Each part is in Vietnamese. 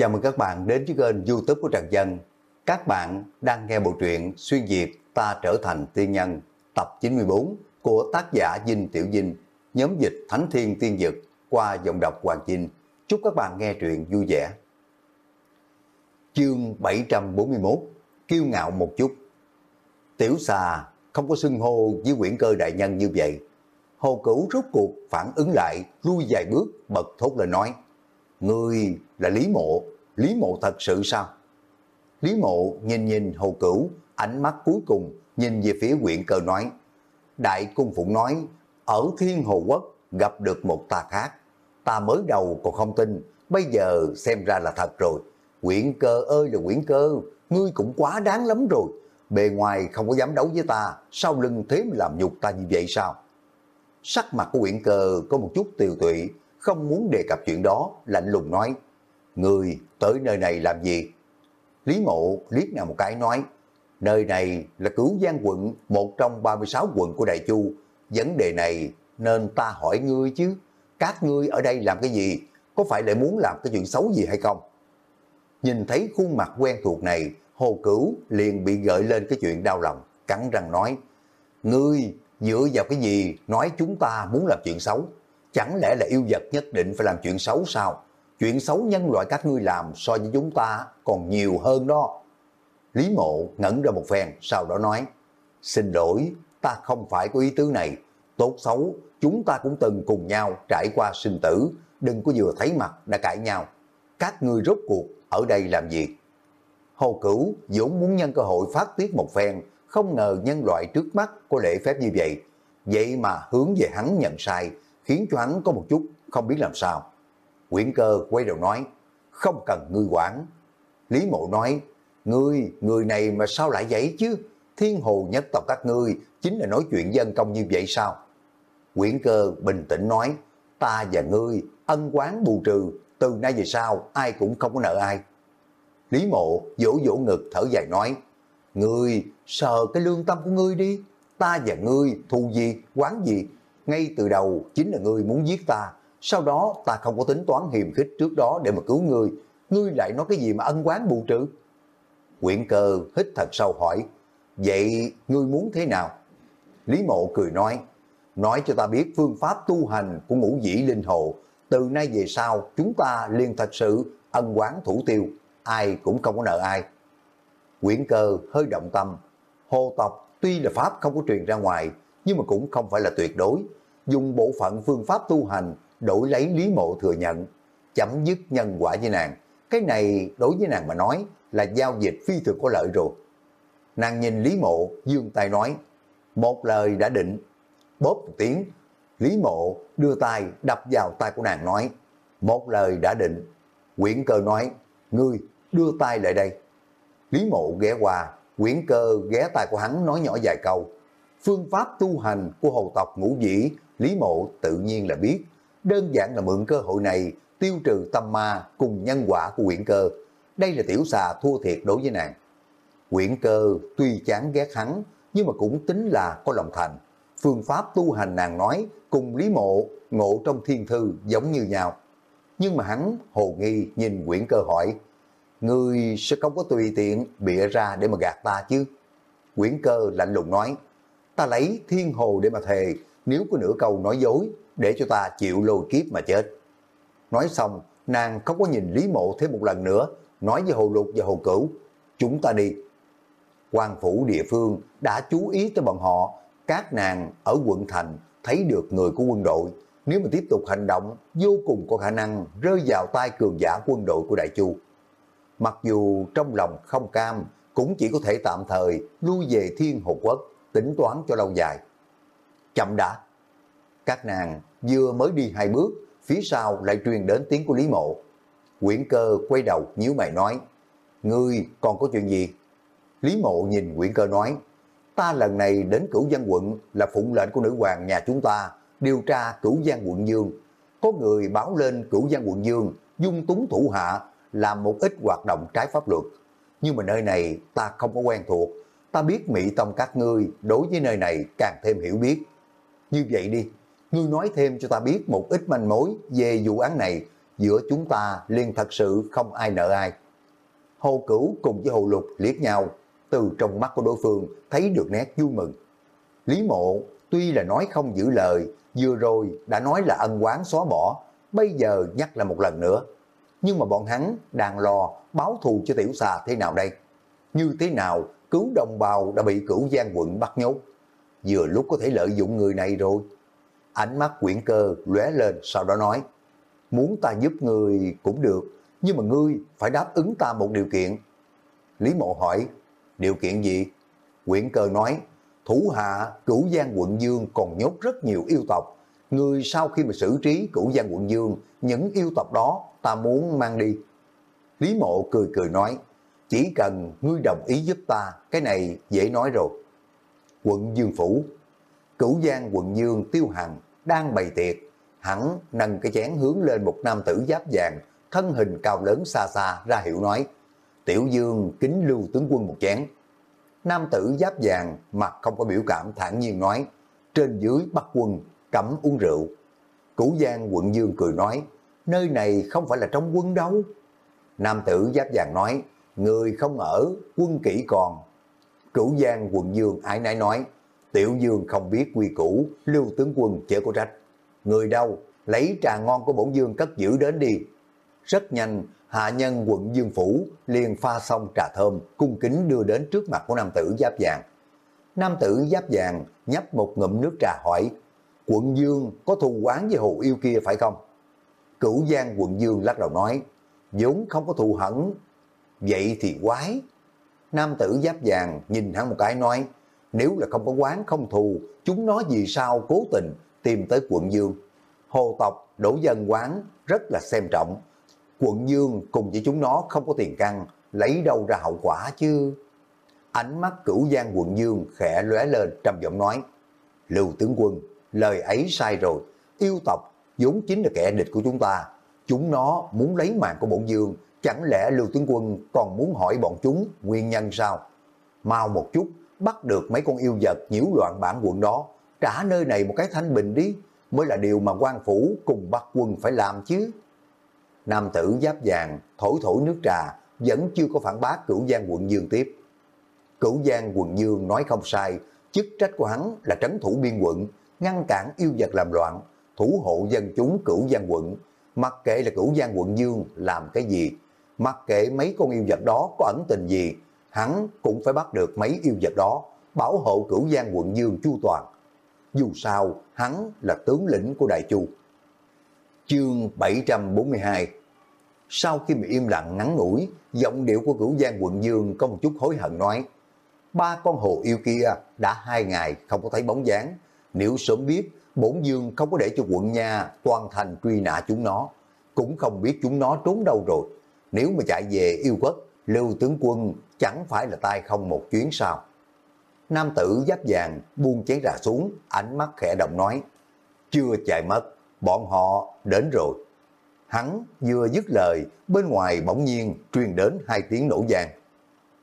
Chào mừng các bạn đến với kênh youtube của Trần Dân. Các bạn đang nghe bộ truyện Xuyên Việt Ta Trở Thành Tiên Nhân tập 94 của tác giả Dinh Tiểu Dinh, nhóm dịch Thánh Thiên Tiên Dực qua giọng đọc Hoàng dinh Chúc các bạn nghe truyện vui vẻ. Chương 741 Kiêu ngạo một chút Tiểu xà không có xưng hô với quyển cơ đại nhân như vậy. Hồ Cửu rốt cuộc phản ứng lại, lui vài bước, bật thốt lên nói người là Lý Mộ, Lý Mộ thật sự sao? Lý Mộ nhìn nhìn Hồ Cửu, ánh mắt cuối cùng nhìn về phía quyển cơ nói. Đại Cung Phụng nói, ở Thiên Hồ Quốc gặp được một tà khác. Ta mới đầu còn không tin, bây giờ xem ra là thật rồi. Quyển cơ ơi là quyển cơ, ngươi cũng quá đáng lắm rồi. Bề ngoài không có dám đấu với ta, sau lưng thế mà làm nhục ta như vậy sao? Sắc mặt của quyển cơ có một chút tiều tụy, không muốn đề cập chuyện đó, lạnh lùng nói, Người tới nơi này làm gì? Lý mộ liếc nào một cái nói, nơi này là cứu giang quận, một trong 36 quận của Đại Chu. Vấn đề này nên ta hỏi ngươi chứ, các ngươi ở đây làm cái gì? Có phải lại muốn làm cái chuyện xấu gì hay không? Nhìn thấy khuôn mặt quen thuộc này, Hồ Cửu liền bị gợi lên cái chuyện đau lòng, cắn răng nói, Ngươi dựa vào cái gì nói chúng ta muốn làm chuyện xấu? Chẳng lẽ là yêu vật nhất định phải làm chuyện xấu sao? Chuyện xấu nhân loại các ngươi làm so với chúng ta còn nhiều hơn đó. Lý mộ ngẩn ra một phen, sau đó nói, xin lỗi, ta không phải có ý tứ này. Tốt xấu, chúng ta cũng từng cùng nhau trải qua sinh tử, đừng có vừa thấy mặt đã cãi nhau. Các ngươi rốt cuộc ở đây làm gì? Hồ Cửu vốn muốn nhân cơ hội phát tiết một phen, không ngờ nhân loại trước mắt có lễ phép như vậy. Vậy mà hướng về hắn nhận sai, khiến cho hắn có một chút không biết làm sao. Nguyễn cơ quay đầu nói, không cần ngươi quản. Lý mộ nói, ngươi, người này mà sao lại vậy chứ? Thiên hồ nhất tộc các ngươi chính là nói chuyện dân công như vậy sao? Nguyễn cơ bình tĩnh nói, ta và ngươi ân quán bù trừ, từ nay về sau ai cũng không có nợ ai. Lý mộ vỗ vỗ ngực thở dài nói, ngươi sờ cái lương tâm của ngươi đi, ta và ngươi thù gì, quán gì, ngay từ đầu chính là ngươi muốn giết ta, sau đó ta không có tính toán hiềm khích trước đó để mà cứu ngươi, ngươi lại nói cái gì mà ân quán bù trừ? Quyển cơ hít thật sâu hỏi, vậy ngươi muốn thế nào? Lý mộ cười nói, nói cho ta biết phương pháp tu hành của ngũ dĩ linh hồ, từ nay về sau chúng ta liền thật sự ân quán thủ tiêu, ai cũng không có nợ ai. Quyển cơ hơi động tâm, hồ tộc tuy là pháp không có truyền ra ngoài, nhưng mà cũng không phải là tuyệt đối. Dùng bộ phận phương pháp tu hành đổi lấy Lý Mộ thừa nhận, chấm dứt nhân quả với nàng. Cái này đối với nàng mà nói là giao dịch phi thường có lợi rồi. Nàng nhìn Lý Mộ, dương tay nói, một lời đã định, bóp một tiếng. Lý Mộ đưa tay đập vào tay của nàng nói, một lời đã định. Quyển cơ nói, ngươi đưa tay lại đây. Lý Mộ ghé qua, quyển cơ ghé tay của hắn nói nhỏ vài câu. Phương pháp tu hành của hồ tộc ngũ dĩ, Lý Mộ tự nhiên là biết, đơn giản là mượn cơ hội này tiêu trừ tâm ma cùng nhân quả của quyển cơ. Đây là tiểu xà thua thiệt đối với nàng. Quyển cơ tuy chán ghét hắn, nhưng mà cũng tính là có lòng thành. Phương pháp tu hành nàng nói cùng Lý Mộ ngộ trong thiên thư giống như nhau. Nhưng mà hắn hồ nghi nhìn quyển cơ hỏi, Ngươi sẽ không có tùy tiện bịa ra để mà gạt ta chứ. Quyển cơ lạnh lùng nói, ta lấy thiên hồ để mà thề, nếu có nửa câu nói dối, để cho ta chịu lôi kiếp mà chết. Nói xong, nàng không có nhìn Lý Mộ thêm một lần nữa, nói với Hồ Lục và Hồ Cửu, chúng ta đi. quan phủ địa phương đã chú ý tới bọn họ, các nàng ở quận thành thấy được người của quân đội, nếu mà tiếp tục hành động, vô cùng có khả năng rơi vào tay cường giả quân đội của Đại Chu. Mặc dù trong lòng không cam, cũng chỉ có thể tạm thời lui về thiên hồ quốc, tính toán cho lâu dài. Chậm đã. Các nàng vừa mới đi hai bước, phía sau lại truyền đến tiếng của Lý Mộ. Quyển cơ quay đầu nhíu mày nói, Ngươi còn có chuyện gì? Lý Mộ nhìn Quyển cơ nói, ta lần này đến cửu dân quận là phụng lệnh của nữ hoàng nhà chúng ta, điều tra cửu giang quận Dương. Có người báo lên cửu giang quận Dương, dung túng thủ hạ, làm một ít hoạt động trái pháp luật. Nhưng mà nơi này ta không có quen thuộc, ta biết Mỹ Tông các ngươi đối với nơi này càng thêm hiểu biết. Như vậy đi, ngươi nói thêm cho ta biết một ít manh mối về vụ án này, giữa chúng ta liền thật sự không ai nợ ai. Hồ Cửu cùng với Hồ Lục liếc nhau, từ trong mắt của đối phương thấy được nét vui mừng. Lý Mộ tuy là nói không giữ lời, vừa rồi đã nói là ân quán xóa bỏ, bây giờ nhắc lại một lần nữa. Nhưng mà bọn hắn đang lo báo thù cho tiểu xà thế nào đây? Như thế nào cứu đồng bào đã bị cửu giang quận bắt nhốt? Vừa lúc có thể lợi dụng người này rồi. Ánh mắt quyển cơ lóe lên sau đó nói, muốn ta giúp người cũng được, nhưng mà ngươi phải đáp ứng ta một điều kiện. Lý Mộ hỏi, điều kiện gì? Quyển cơ nói, thủ hạ cửu giang quận dương còn nhốt rất nhiều yêu tộc. Người sau khi mà xử trí cửu giang quận dương, những yêu tộc đó ta muốn mang đi. Lý mộ cười cười nói, chỉ cần ngươi đồng ý giúp ta, cái này dễ nói rồi. Quận Dương Phủ, cửu giang quận Dương Tiêu Hằng đang bày tiệc, hắn nâng cái chén hướng lên một nam tử giáp vàng, thân hình cao lớn xa xa ra hiệu nói, Tiểu Dương kính lưu tướng quân một chén. Nam tử giáp vàng mặt không có biểu cảm thản nhiên nói, trên dưới bắt quân, cấm uống rượu. Cửu Giang quận Dương cười nói, nơi này không phải là trong quân đâu. Nam tử giáp vàng nói, người không ở, quân kỹ còn. Cửu Giang quận Dương ái nái nói, Tiểu Dương không biết quy củ, lưu tướng quân chở có trách. Người đâu, lấy trà ngon của bổn Dương cất giữ đến đi. Rất nhanh, hạ nhân quận Dương Phủ liền pha xong trà thơm, cung kính đưa đến trước mặt của nam tử giáp vàng. Nam tử giáp vàng nhấp một ngụm nước trà hỏi, quận Dương có thù quán với hồ yêu kia phải không? Cửu Giang quận Dương lắc đầu nói, vốn không có thù hận, vậy thì quái. Nam tử giáp vàng nhìn hắn một cái nói, nếu là không có quán không thù, chúng nó vì sao cố tình tìm tới quận Dương. Hồ tộc đổ dân quán rất là xem trọng. Quận Dương cùng với chúng nó không có tiền căn, lấy đâu ra hậu quả chứ. Ánh mắt cửu giang quận Dương khẽ lóe lên trầm giọng nói, Lưu tướng quân, lời ấy sai rồi, yêu tộc vốn chính là kẻ địch của chúng ta. Chúng nó muốn lấy mạng của bổn dương, chẳng lẽ Lưu Tướng Quân còn muốn hỏi bọn chúng nguyên nhân sao? Mau một chút, bắt được mấy con yêu vật nhiễu loạn bản quận đó, trả nơi này một cái thanh bình đi, mới là điều mà quan phủ cùng bắt quân phải làm chứ. Nam tử giáp vàng, thổi thổi nước trà, vẫn chưa có phản bác cửu giang quận dương tiếp. Cửu giang quận dương nói không sai, chức trách của hắn là trấn thủ biên quận, ngăn cản yêu vật làm loạn, thủ hộ dân chúng cửu giang quận, mặc kệ là cửu giang quận dương làm cái gì, mặc kệ mấy con yêu vật đó có ẩn tình gì, hắn cũng phải bắt được mấy yêu vật đó, bảo hộ cửu giang quận dương chu toàn. Dù sao, hắn là tướng lĩnh của Đại Chu. Chương 742 Sau khi bị im lặng ngắn ngủi, giọng điệu của cửu giang quận dương có một chút hối hận nói, ba con hồ yêu kia đã hai ngày không có thấy bóng dáng, nếu sớm biết bổn dương không có để cho quận nha toàn thành truy nã chúng nó, cũng không biết chúng nó trốn đâu rồi. Nếu mà chạy về yêu quốc, lưu tướng quân chẳng phải là tay không một chuyến sao. Nam tử giáp vàng buông chén trà xuống, ánh mắt khẽ động nói, chưa chạy mất, bọn họ đến rồi. Hắn vừa dứt lời, bên ngoài bỗng nhiên truyền đến hai tiếng nổ vàng.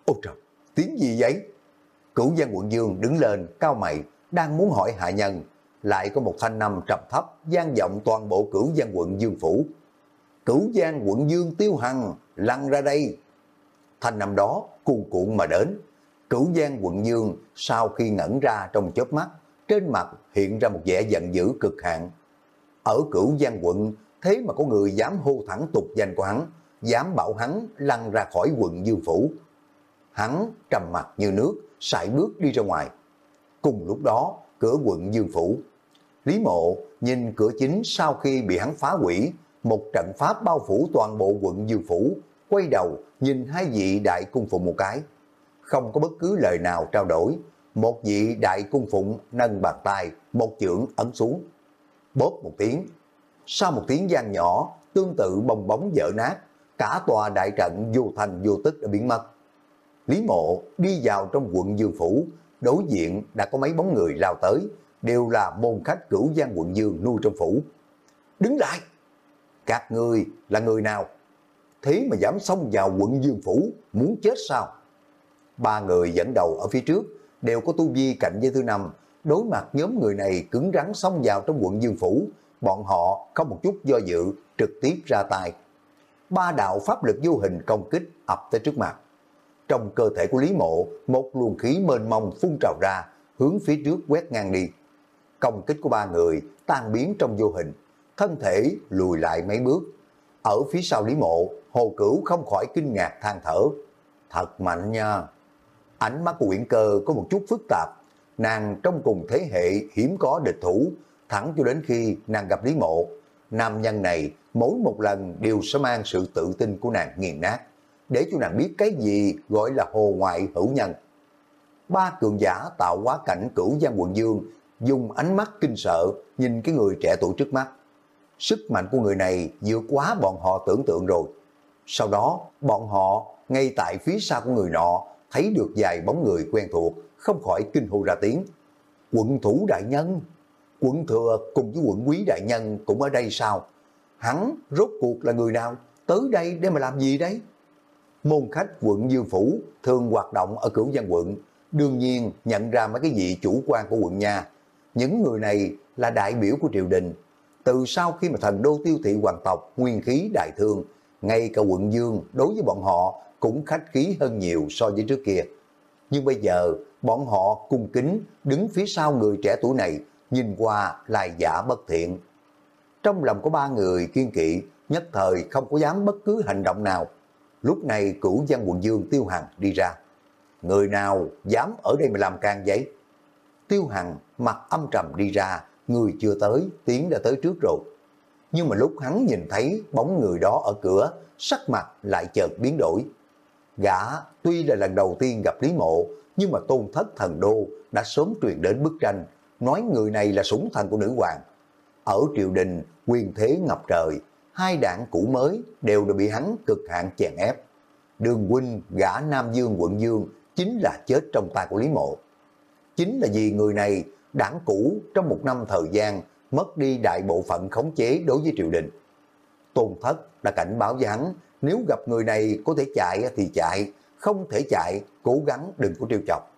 Ôi trời, tiếng gì vậy? Cửu Giang quận Dương đứng lên, cao mày, đang muốn hỏi hạ nhân, lại có một thanh năm trầm thấp, gian vọng toàn bộ cửu Giang quận Dương Phủ. Cửu Giang quận Dương Tiêu Hằng, lăn ra đây. Thanh năm đó, cuồn cuộn mà đến. Cửu Giang quận Dương sau khi ngẩn ra trong chớp mắt, trên mặt hiện ra một vẻ giận dữ cực hạn. Ở cửu Giang quận, thế mà có người dám hô thẳng tục danh của hắn, dám bảo hắn lăn ra khỏi quận Dương Phủ. Hắn trầm mặt như nước, sải bước đi ra ngoài. Cùng lúc đó, cửa quận Dương Phủ, Lý Mộ nhìn cửa chính sau khi bị hắn phá hủy, một trận pháp bao phủ toàn bộ quận Dương Phủ, quay đầu nhìn hai vị đại cung phụng một cái. Không có bất cứ lời nào trao đổi, một vị đại cung phụng nâng bàn tay, một chưởng ấn xuống. Bóp một tiếng, sau một tiếng gian nhỏ, tương tự bong bóng vỡ nát, cả tòa đại trận vô thành vô tức đã biến mất. Lý Mộ đi vào trong quận Dương Phủ, đối diện đã có mấy bóng người lao tới, đều là môn khách cửu giang quận Dương nuôi trong phủ. Đứng lại! Các người là người nào? Thế mà dám xông vào quận Dương Phủ, muốn chết sao? Ba người dẫn đầu ở phía trước, đều có tu vi cạnh với thứ năm, đối mặt nhóm người này cứng rắn xông vào trong quận Dương Phủ, bọn họ không một chút do dự, trực tiếp ra tay. Ba đạo pháp lực vô hình công kích ập tới trước mặt. Trong cơ thể của Lý Mộ, một luồng khí mênh mông phun trào ra, hướng phía trước quét ngang đi. Công kích của ba người tan biến trong vô hình, thân thể lùi lại mấy bước. Ở phía sau Lý Mộ, Hồ Cửu không khỏi kinh ngạc than thở. Thật mạnh nha. Ánh mắt của uyển Cơ có một chút phức tạp. Nàng trong cùng thế hệ hiếm có địch thủ, thẳng cho đến khi nàng gặp Lý Mộ. Nam nhân này mỗi một lần đều sẽ mang sự tự tin của nàng nghiền nát, để cho nàng biết cái gì gọi là hồ ngoại hữu nhân. Ba cường giả tạo quá cảnh cửu giang quận dương, dùng ánh mắt kinh sợ nhìn cái người trẻ tuổi trước mắt. Sức mạnh của người này vượt quá bọn họ tưởng tượng rồi. Sau đó, bọn họ ngay tại phía sau của người nọ thấy được vài bóng người quen thuộc, không khỏi kinh hô ra tiếng. Quận thủ đại nhân, quận thừa cùng với quận quý đại nhân cũng ở đây sao? Hắn rốt cuộc là người nào? Tới đây để mà làm gì đấy? Môn khách quận Dương Phủ thường hoạt động ở cửu văn quận, đương nhiên nhận ra mấy cái vị chủ quan của quận nha. Những người này là đại biểu của triều đình. Từ sau khi mà thần đô tiêu thị hoàng tộc nguyên khí đại thương, ngay cả quận Dương đối với bọn họ cũng khách khí hơn nhiều so với trước kia. Nhưng bây giờ, bọn họ cung kính đứng phía sau người trẻ tuổi này, nhìn qua lại giả bất thiện. Trong lòng có ba người kiên kỵ, nhất thời không có dám bất cứ hành động nào. Lúc này cửu văn quận Dương Tiêu Hằng đi ra. Người nào dám ở đây mà làm can giấy? Tiêu Hằng mặt âm trầm đi ra, người chưa tới, tiếng đã tới trước rồi. Nhưng mà lúc hắn nhìn thấy bóng người đó ở cửa, sắc mặt lại chợt biến đổi. Gã tuy là lần đầu tiên gặp Lý Mộ, nhưng mà tôn thất thần đô đã sớm truyền đến bức tranh, nói người này là súng thần của nữ hoàng. Ở triều đình, quyền thế ngập trời, hai đảng cũ mới đều đã bị hắn cực hạn chèn ép. Đường huynh gã Nam Dương quận Dương chính là chết trong tay của Lý Mộ. Chính là vì người này đảng cũ trong một năm thời gian mất đi đại bộ phận khống chế đối với triều đình. Tôn thất đã cảnh báo với hắn nếu gặp người này có thể chạy thì chạy, không thể chạy, cố gắng đừng có trêu chọc.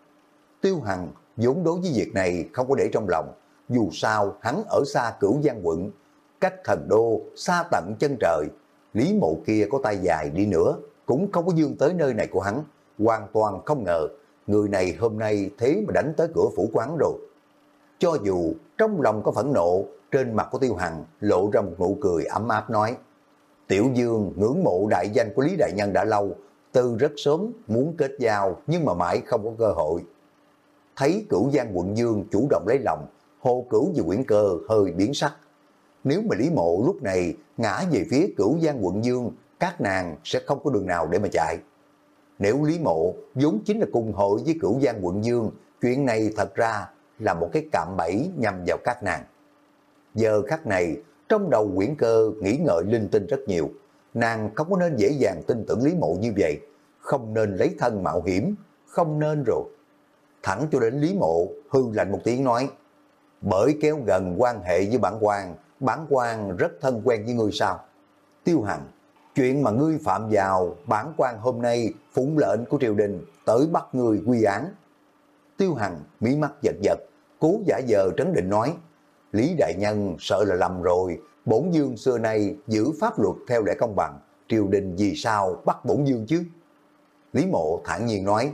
Tiêu Hằng vốn đối với việc này không có để trong lòng, dù sao hắn ở xa cửu giang quận, cách thần đô xa tận chân trời, lý mộ kia có tay dài đi nữa, cũng không có dương tới nơi này của hắn, hoàn toàn không ngờ, người này hôm nay thế mà đánh tới cửa phủ quán rồi. Cho dù trong lòng có phẫn nộ, trên mặt của Tiêu Hằng lộ ra một nụ cười ấm áp nói, Tiểu Dương ngưỡng mộ đại danh của Lý Đại Nhân đã lâu, từ rất sớm muốn kết giao nhưng mà mãi không có cơ hội. Thấy cửu giang quận Dương chủ động lấy lòng, hồ cửu và quyển cơ hơi biến sắc. Nếu mà Lý Mộ lúc này ngã về phía cửu giang quận Dương, các nàng sẽ không có đường nào để mà chạy. Nếu Lý Mộ vốn chính là cùng hội với cửu giang quận Dương, chuyện này thật ra là một cái cạm bẫy nhằm vào các nàng. Giờ khắc này, trong đầu quyển cơ nghĩ ngợi linh tinh rất nhiều. Nàng không có nên dễ dàng tin tưởng Lý Mộ như vậy. Không nên lấy thân mạo hiểm. Không nên rồi. Thẳng cho đến Lý Mộ hư lạnh một tiếng nói. Bởi kéo gần quan hệ với bản quan, bản quan rất thân quen với ngươi sao? Tiêu Hằng, chuyện mà ngươi phạm vào bản quan hôm nay phụng lệnh của triều đình tới bắt ngươi quy án. Tiêu Hằng mí mắt giật giật, cố giả giờ trấn định nói. Lý Đại Nhân sợ là lầm rồi, bổn dương xưa nay giữ pháp luật theo lẽ công bằng, triều đình vì sao bắt bổn dương chứ? Lý Mộ thản nhiên nói,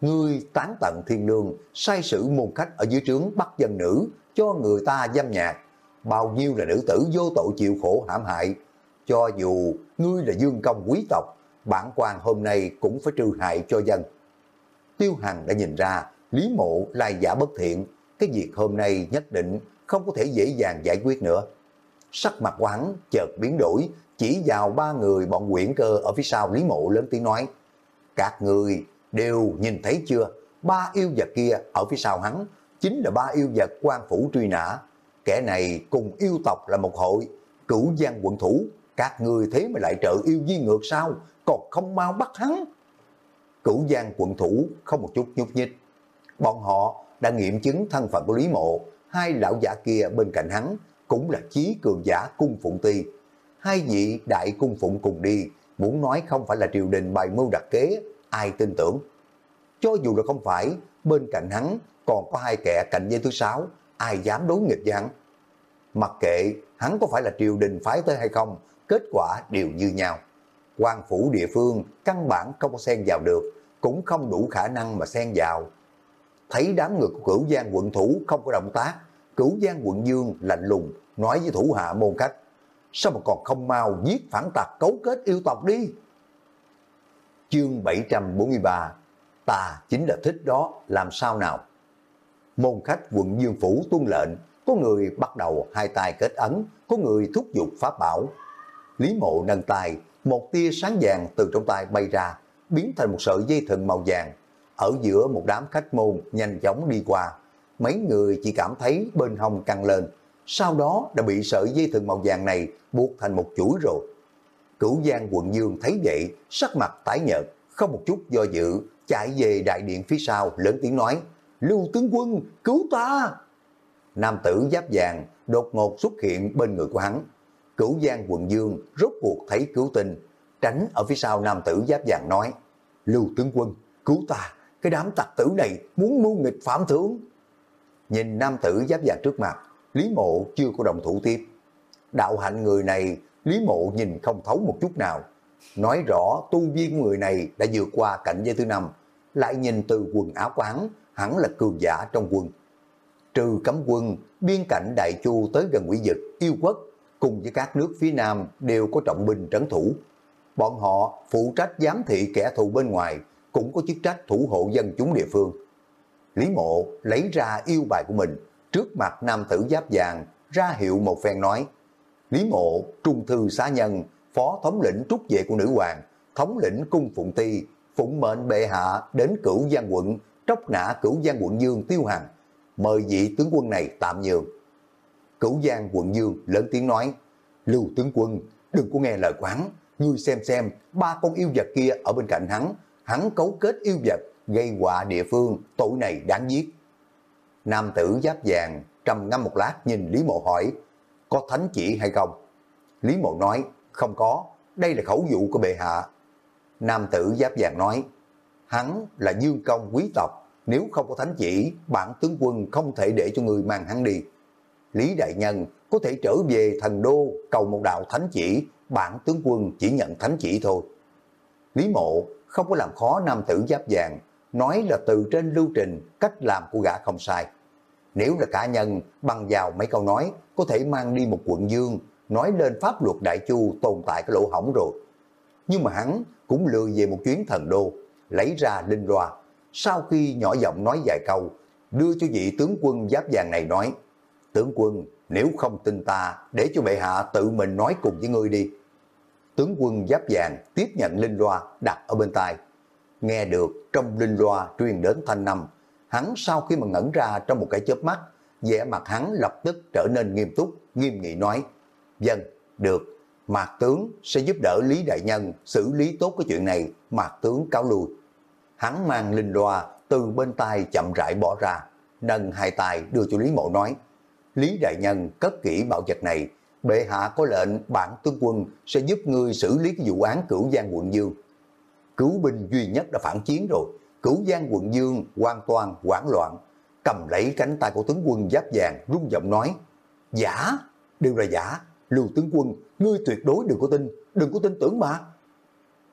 ngươi tán tận thiên lương, sai sử môn khách ở dưới trướng bắt dân nữ, cho người ta dâm nhạc, bao nhiêu là nữ tử vô tội chịu khổ hãm hại. Cho dù ngươi là dương công quý tộc, bản quan hôm nay cũng phải trừ hại cho dân. Tiêu Hằng đã nhìn ra, Lý Mộ lai giả bất thiện, cái việc hôm nay nhất định không có thể dễ dàng giải quyết nữa. Sắc mặt quán chợt biến đổi, chỉ vào ba người bọn quyển cơ ở phía sau Lý Mộ lớn tiếng nói. Các người đều nhìn thấy chưa, ba yêu vật kia ở phía sau hắn, chính là ba yêu vật quan phủ truy nã. Kẻ này cùng yêu tộc là một hội, cửu giang quận thủ, các người thế mà lại trợ yêu di ngược sao, còn không mau bắt hắn. Cửu giang quận thủ không một chút nhúc nhích. Bọn họ đã nghiệm chứng thân phận của Lý Mộ, hai lão giả kia bên cạnh hắn cũng là chí cường giả cung phụng ti. Hai vị đại cung phụng cùng đi, muốn nói không phải là triều đình bày mưu đặt kế, ai tin tưởng. Cho dù là không phải, bên cạnh hắn còn có hai kẻ cạnh dây thứ sáu, ai dám đối nghịch với hắn. Mặc kệ hắn có phải là triều đình phái tới hay không, kết quả đều như nhau. quan phủ địa phương căn bản không có xen vào được, cũng không đủ khả năng mà xen vào. Thấy đám người của cửu giang quận thủ không có động tác, cửu giang quận dương lạnh lùng nói với thủ hạ môn khách, sao mà còn không mau giết phản tặc cấu kết yêu tộc đi. Chương 743 Ta chính là thích đó, làm sao nào? Môn khách quận Dương Phủ tuân lệnh, có người bắt đầu hai tay kết ấn, có người thúc giục pháp bảo. Lý mộ nâng tay, một tia sáng vàng từ trong tay bay ra, biến thành một sợi dây thần màu vàng. Ở giữa một đám khách môn nhanh chóng đi qua, mấy người chỉ cảm thấy bên hông căng lên, sau đó đã bị sợi dây thừng màu vàng này buộc thành một chuỗi rồi. Cửu Giang quận Dương thấy vậy, sắc mặt tái nhợt, không một chút do dự, chạy về đại điện phía sau lớn tiếng nói, Lưu tướng quân, cứu ta! Nam tử giáp vàng đột ngột xuất hiện bên người của hắn. Cửu Giang quận Dương rốt cuộc thấy cứu tình tránh ở phía sau nam tử giáp vàng nói, Lưu tướng quân, cứu ta, cái đám tặc tử này muốn mưu nghịch phạm thưởng. Nhìn nam tử giáp vàng trước mặt, Lý Mộ chưa có đồng thủ tiếp. Đạo hạnh người này, Lý Mộ nhìn không thấu một chút nào. Nói rõ tu vi của người này đã vượt qua cảnh giới thứ năm, lại nhìn từ quần áo quán, hẳn là cường giả trong quân. Trừ cấm quân, biên cảnh Đại Chu tới gần quỷ dực, yêu quốc, cùng với các nước phía Nam đều có trọng binh trấn thủ. Bọn họ phụ trách giám thị kẻ thù bên ngoài, cũng có chức trách thủ hộ dân chúng địa phương. Lý Mộ lấy ra yêu bài của mình, trước mặt nam tử giáp vàng, ra hiệu một phen nói, Lý Mộ, trung thư xá nhân, phó thống lĩnh trúc vệ của nữ hoàng, thống lĩnh cung phụng ti, phụng mệnh bệ hạ đến cửu giang quận, tróc nã cửu giang quận dương tiêu hằng, mời vị tướng quân này tạm nhường. Cửu giang quận dương lớn tiếng nói, lưu tướng quân, đừng có nghe lời quán, ngươi xem xem, ba con yêu vật kia ở bên cạnh hắn, hắn cấu kết yêu vật, gây họa địa phương, tội này đáng giết. Nam tử giáp vàng, trầm ngâm một lát nhìn Lý Mộ hỏi, có thánh chỉ hay không? Lý Mộ nói, không có, đây là khẩu dụ của bệ hạ. Nam tử giáp vàng nói, hắn là dương công quý tộc, nếu không có thánh chỉ, bản tướng quân không thể để cho người mang hắn đi. Lý Đại Nhân có thể trở về thần đô cầu một đạo thánh chỉ, bản tướng quân chỉ nhận thánh chỉ thôi. Lý Mộ không có làm khó nam tử giáp vàng, nói là từ trên lưu trình cách làm của gã không sai. Nếu là cá nhân bằng vào mấy câu nói, có thể mang đi một quận dương, nói lên pháp luật đại chu tồn tại cái lỗ hỏng rồi. Nhưng mà hắn cũng lừa về một chuyến thần đô, lấy ra linh loa. Sau khi nhỏ giọng nói vài câu, đưa cho vị tướng quân giáp vàng này nói, tướng quân, nếu không tin ta, để cho bệ hạ tự mình nói cùng với ngươi đi. Tướng quân giáp vàng tiếp nhận linh loa đặt ở bên tai. Nghe được trong linh loa truyền đến thanh năm, hắn sau khi mà ngẩn ra trong một cái chớp mắt, vẻ mặt hắn lập tức trở nên nghiêm túc, nghiêm nghị nói, Dân, được, Mạc Tướng sẽ giúp đỡ Lý Đại Nhân xử lý tốt cái chuyện này, Mạc Tướng cáo lui. Hắn mang linh loa từ bên tai chậm rãi bỏ ra, nâng hai tay đưa cho Lý Mộ nói, Lý Đại Nhân cất kỹ bảo vật này, bệ hạ có lệnh bản tướng quân sẽ giúp ngươi xử lý cái vụ án cửu giang quận Dương. Cứu binh duy nhất đã phản chiến rồi, cửu giang quận Dương hoàn toàn hoảng loạn, cầm lấy cánh tay của tướng quân giáp vàng rung giọng nói, giả, đều là giả, lưu tướng quân, ngươi tuyệt đối đừng có tin, đừng có tin tưởng mà.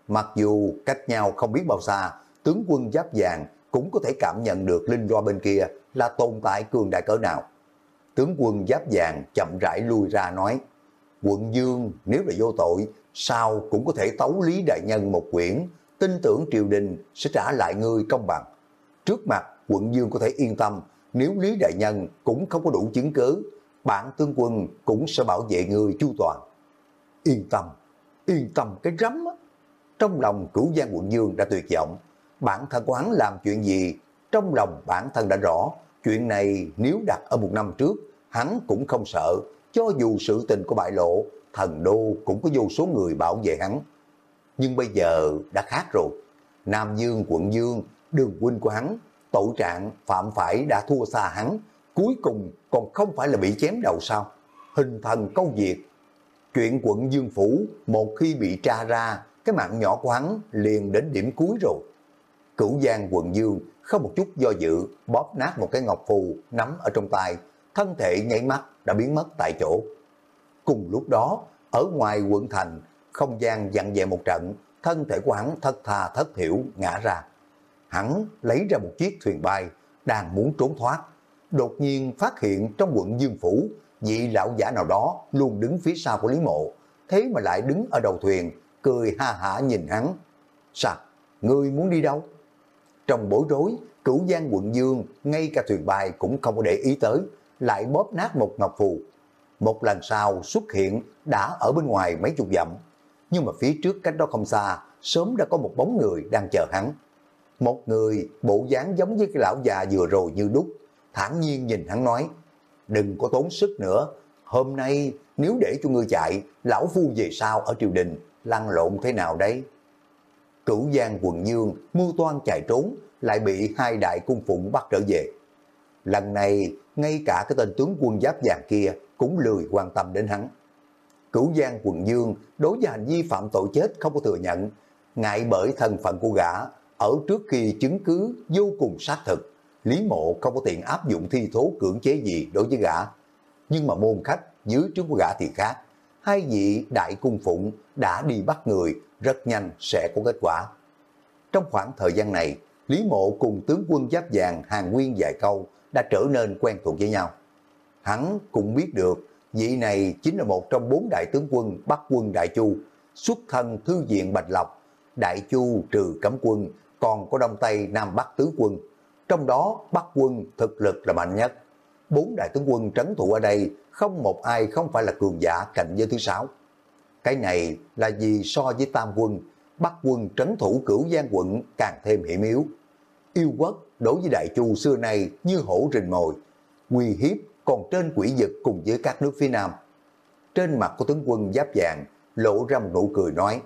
Mặc dù cách nhau không biết bao xa, tướng quân giáp vàng cũng có thể cảm nhận được linh loa bên kia là tồn tại cường đại cỡ nào. Tướng quân giáp vàng chậm rãi lui ra nói, quận Dương nếu là vô tội, sao cũng có thể tấu Lý Đại Nhân một quyển, tin tưởng triều đình sẽ trả lại ngươi công bằng. Trước mặt quận Dương có thể yên tâm, nếu Lý Đại Nhân cũng không có đủ chứng cứ, bản tướng quân cũng sẽ bảo vệ ngươi chu toàn. Yên tâm, yên tâm cái rắm á. Trong lòng cửu giang quận Dương đã tuyệt vọng, bản thân quán làm chuyện gì, trong lòng bản thân đã rõ, chuyện này nếu đặt ở một năm trước, hắn cũng không sợ, cho dù sự tình của bại lộ, thần đô cũng có vô số người bảo vệ hắn. Nhưng bây giờ đã khác rồi, Nam Dương quận Dương, đường huynh của hắn, tội trạng phạm phải đã thua xa hắn, cuối cùng còn không phải là bị chém đầu sao? Hình thần câu diệt. Chuyện quận Dương Phủ một khi bị tra ra, cái mạng nhỏ của hắn liền đến điểm cuối rồi. Cửu Giang quận Dương không một chút do dự, bóp nát một cái ngọc phù nắm ở trong tay, thân thể nháy mắt đã biến mất tại chỗ. Cùng lúc đó, ở ngoài quận thành, không gian dặn về một trận, thân thể của hắn thất thà thất hiểu ngã ra. Hắn lấy ra một chiếc thuyền bay, đang muốn trốn thoát. Đột nhiên phát hiện trong quận Dương Phủ, vị lão giả nào đó luôn đứng phía sau của Lý Mộ, thế mà lại đứng ở đầu thuyền, cười ha hả nhìn hắn. Sao? Ngươi muốn đi đâu? Trong bối rối, cửu giang quận Dương, ngay cả thuyền bài cũng không có để ý tới, lại bóp nát một ngọc phù. Một lần sau xuất hiện đã ở bên ngoài mấy chục dặm, nhưng mà phía trước cách đó không xa, sớm đã có một bóng người đang chờ hắn. Một người bộ dáng giống với cái lão già vừa rồi như đúc, thản nhiên nhìn hắn nói, đừng có tốn sức nữa, hôm nay nếu để cho ngươi chạy, lão phu về sau ở triều đình, lăn lộn thế nào đấy? Cửu Giang quần dương, mưu toan chạy trốn, lại bị hai đại cung phụng bắt trở về. Lần này, ngay cả cái tên tướng quân giáp vàng kia cũng lười quan tâm đến hắn. Cửu Giang quần dương đối với hành vi phạm tội chết không có thừa nhận, ngại bởi thân phận của gã, ở trước khi chứng cứ vô cùng xác thực, Lý Mộ không có tiện áp dụng thi thố cưỡng chế gì đối với gã. Nhưng mà môn khách dưới trước của gã thì khác. Hai vị đại cung phụng đã đi bắt người, rất nhanh sẽ có kết quả. Trong khoảng thời gian này, Lý Mộ cùng tướng quân giáp vàng Hàng Nguyên dài câu đã trở nên quen thuộc với nhau. Hắn cũng biết được vị này chính là một trong bốn đại tướng quân Bắc quân Đại Chu, xuất thân thư viện Bạch Lộc, Đại Chu trừ cấm quân, còn có Đông Tây Nam Bắc tứ quân. Trong đó Bắc quân thực lực là mạnh nhất. Bốn đại tướng quân trấn thủ ở đây không một ai không phải là cường giả cạnh giới thứ sáu. Cái này là vì so với tam quân, Bắc quân trấn thủ cửu giang quận càng thêm hiểm yếu. Yêu quốc đối với Đại Chu xưa nay như hổ rình mồi, nguy hiếp còn trên quỷ vực cùng với các nước phía Nam. Trên mặt của tướng quân giáp vàng lộ ra một nụ cười nói,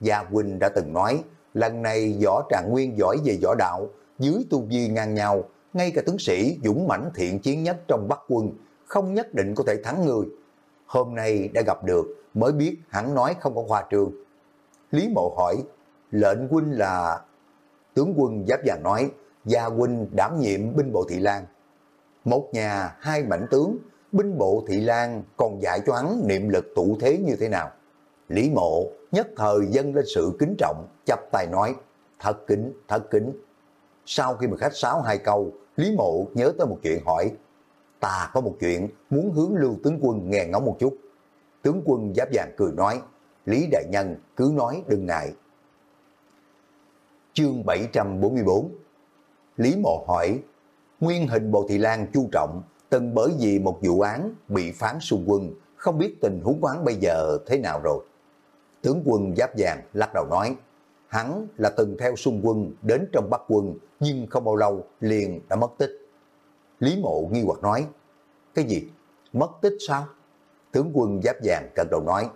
Gia Huynh đã từng nói, lần này võ trạng nguyên giỏi về võ đạo, dưới tu vi ngang nhau, ngay cả tướng sĩ dũng mãnh thiện chiến nhất trong Bắc quân, không nhất định có thể thắng người. Hôm nay đã gặp được, mới biết hắn nói không có hoa trường. Lý Mộ hỏi, lệnh huynh là... Tướng quân giáp vàng nói, Gia huynh đảm nhiệm binh bộ Thị Lan. Một nhà, hai mảnh tướng, binh bộ Thị Lan còn dạy cho hắn niệm lực tụ thế như thế nào. Lý Mộ nhất thời dân lên sự kính trọng, chắp tay nói, thật kính, thật kính. Sau khi mà khách sáo hai câu, Lý Mộ nhớ tới một chuyện hỏi, ta có một chuyện muốn hướng lưu tướng quân nghe ngóng một chút. Tướng quân giáp vàng cười nói, Lý Đại Nhân cứ nói đừng ngại. Chương 744 Lý Mộ hỏi, nguyên hình Bồ Thị Lan chu trọng, từng bởi vì một vụ án bị phán xung quân, không biết tình huống quán bây giờ thế nào rồi. Tướng quân giáp vàng lắc đầu nói, hắn là từng theo xung quân đến trong Bắc quân, nhưng không bao lâu liền đã mất tích. Lý Mộ nghi hoặc nói, cái gì? Mất tích sao? Tướng quân giáp vàng cận đầu nói,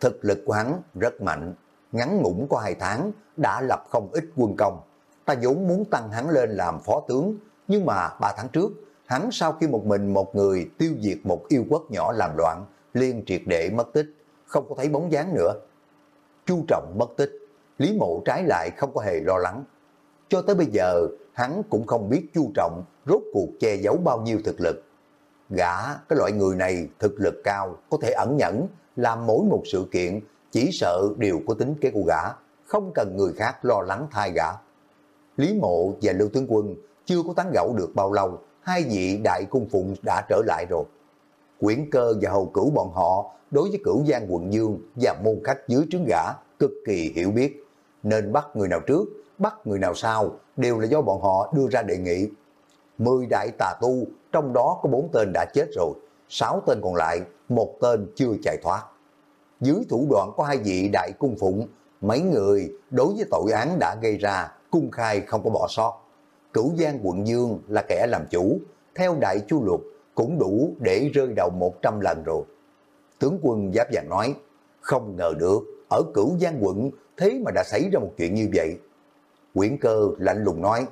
thực lực của hắn rất mạnh, ngắn ngủn có hai tháng đã lập không ít quân công. Ta vốn muốn tăng hắn lên làm phó tướng, nhưng mà ba tháng trước, hắn sau khi một mình một người tiêu diệt một yêu quốc nhỏ làm loạn, liên triệt để mất tích, không có thấy bóng dáng nữa. Chu Trọng mất tích, Lý Mộ trái lại không có hề lo lắng. Cho tới bây giờ, hắn cũng không biết Chu Trọng rốt cuộc che giấu bao nhiêu thực lực. Gã, cái loại người này thực lực cao, có thể ẩn nhẫn, làm mỗi một sự kiện, chỉ sợ đều có tính kế của gã, không cần người khác lo lắng thay gã. Lý Mộ và Lưu Tướng Quân chưa có tán gẫu được bao lâu, hai vị đại cung phụng đã trở lại rồi. Quyển cơ và hầu cửu bọn họ đối với cửu giang quận dương và môn khách dưới trướng gã cực kỳ hiểu biết, nên bắt người nào trước, bắt người nào sau đều là do bọn họ đưa ra đề nghị. Mười đại tà tu, trong đó có bốn tên đã chết rồi, sáu tên còn lại, một tên chưa chạy thoát. Dưới thủ đoạn có hai vị đại cung phụng, mấy người đối với tội án đã gây ra, cung khai không có bỏ sót. Cửu Giang quận Dương là kẻ làm chủ, theo đại chu luật cũng đủ để rơi đầu 100 lần rồi. Tướng quân Giáp Vàng nói, không ngờ được, ở cửu Giang quận thế mà đã xảy ra một chuyện như vậy. Quyển cơ lạnh lùng nói,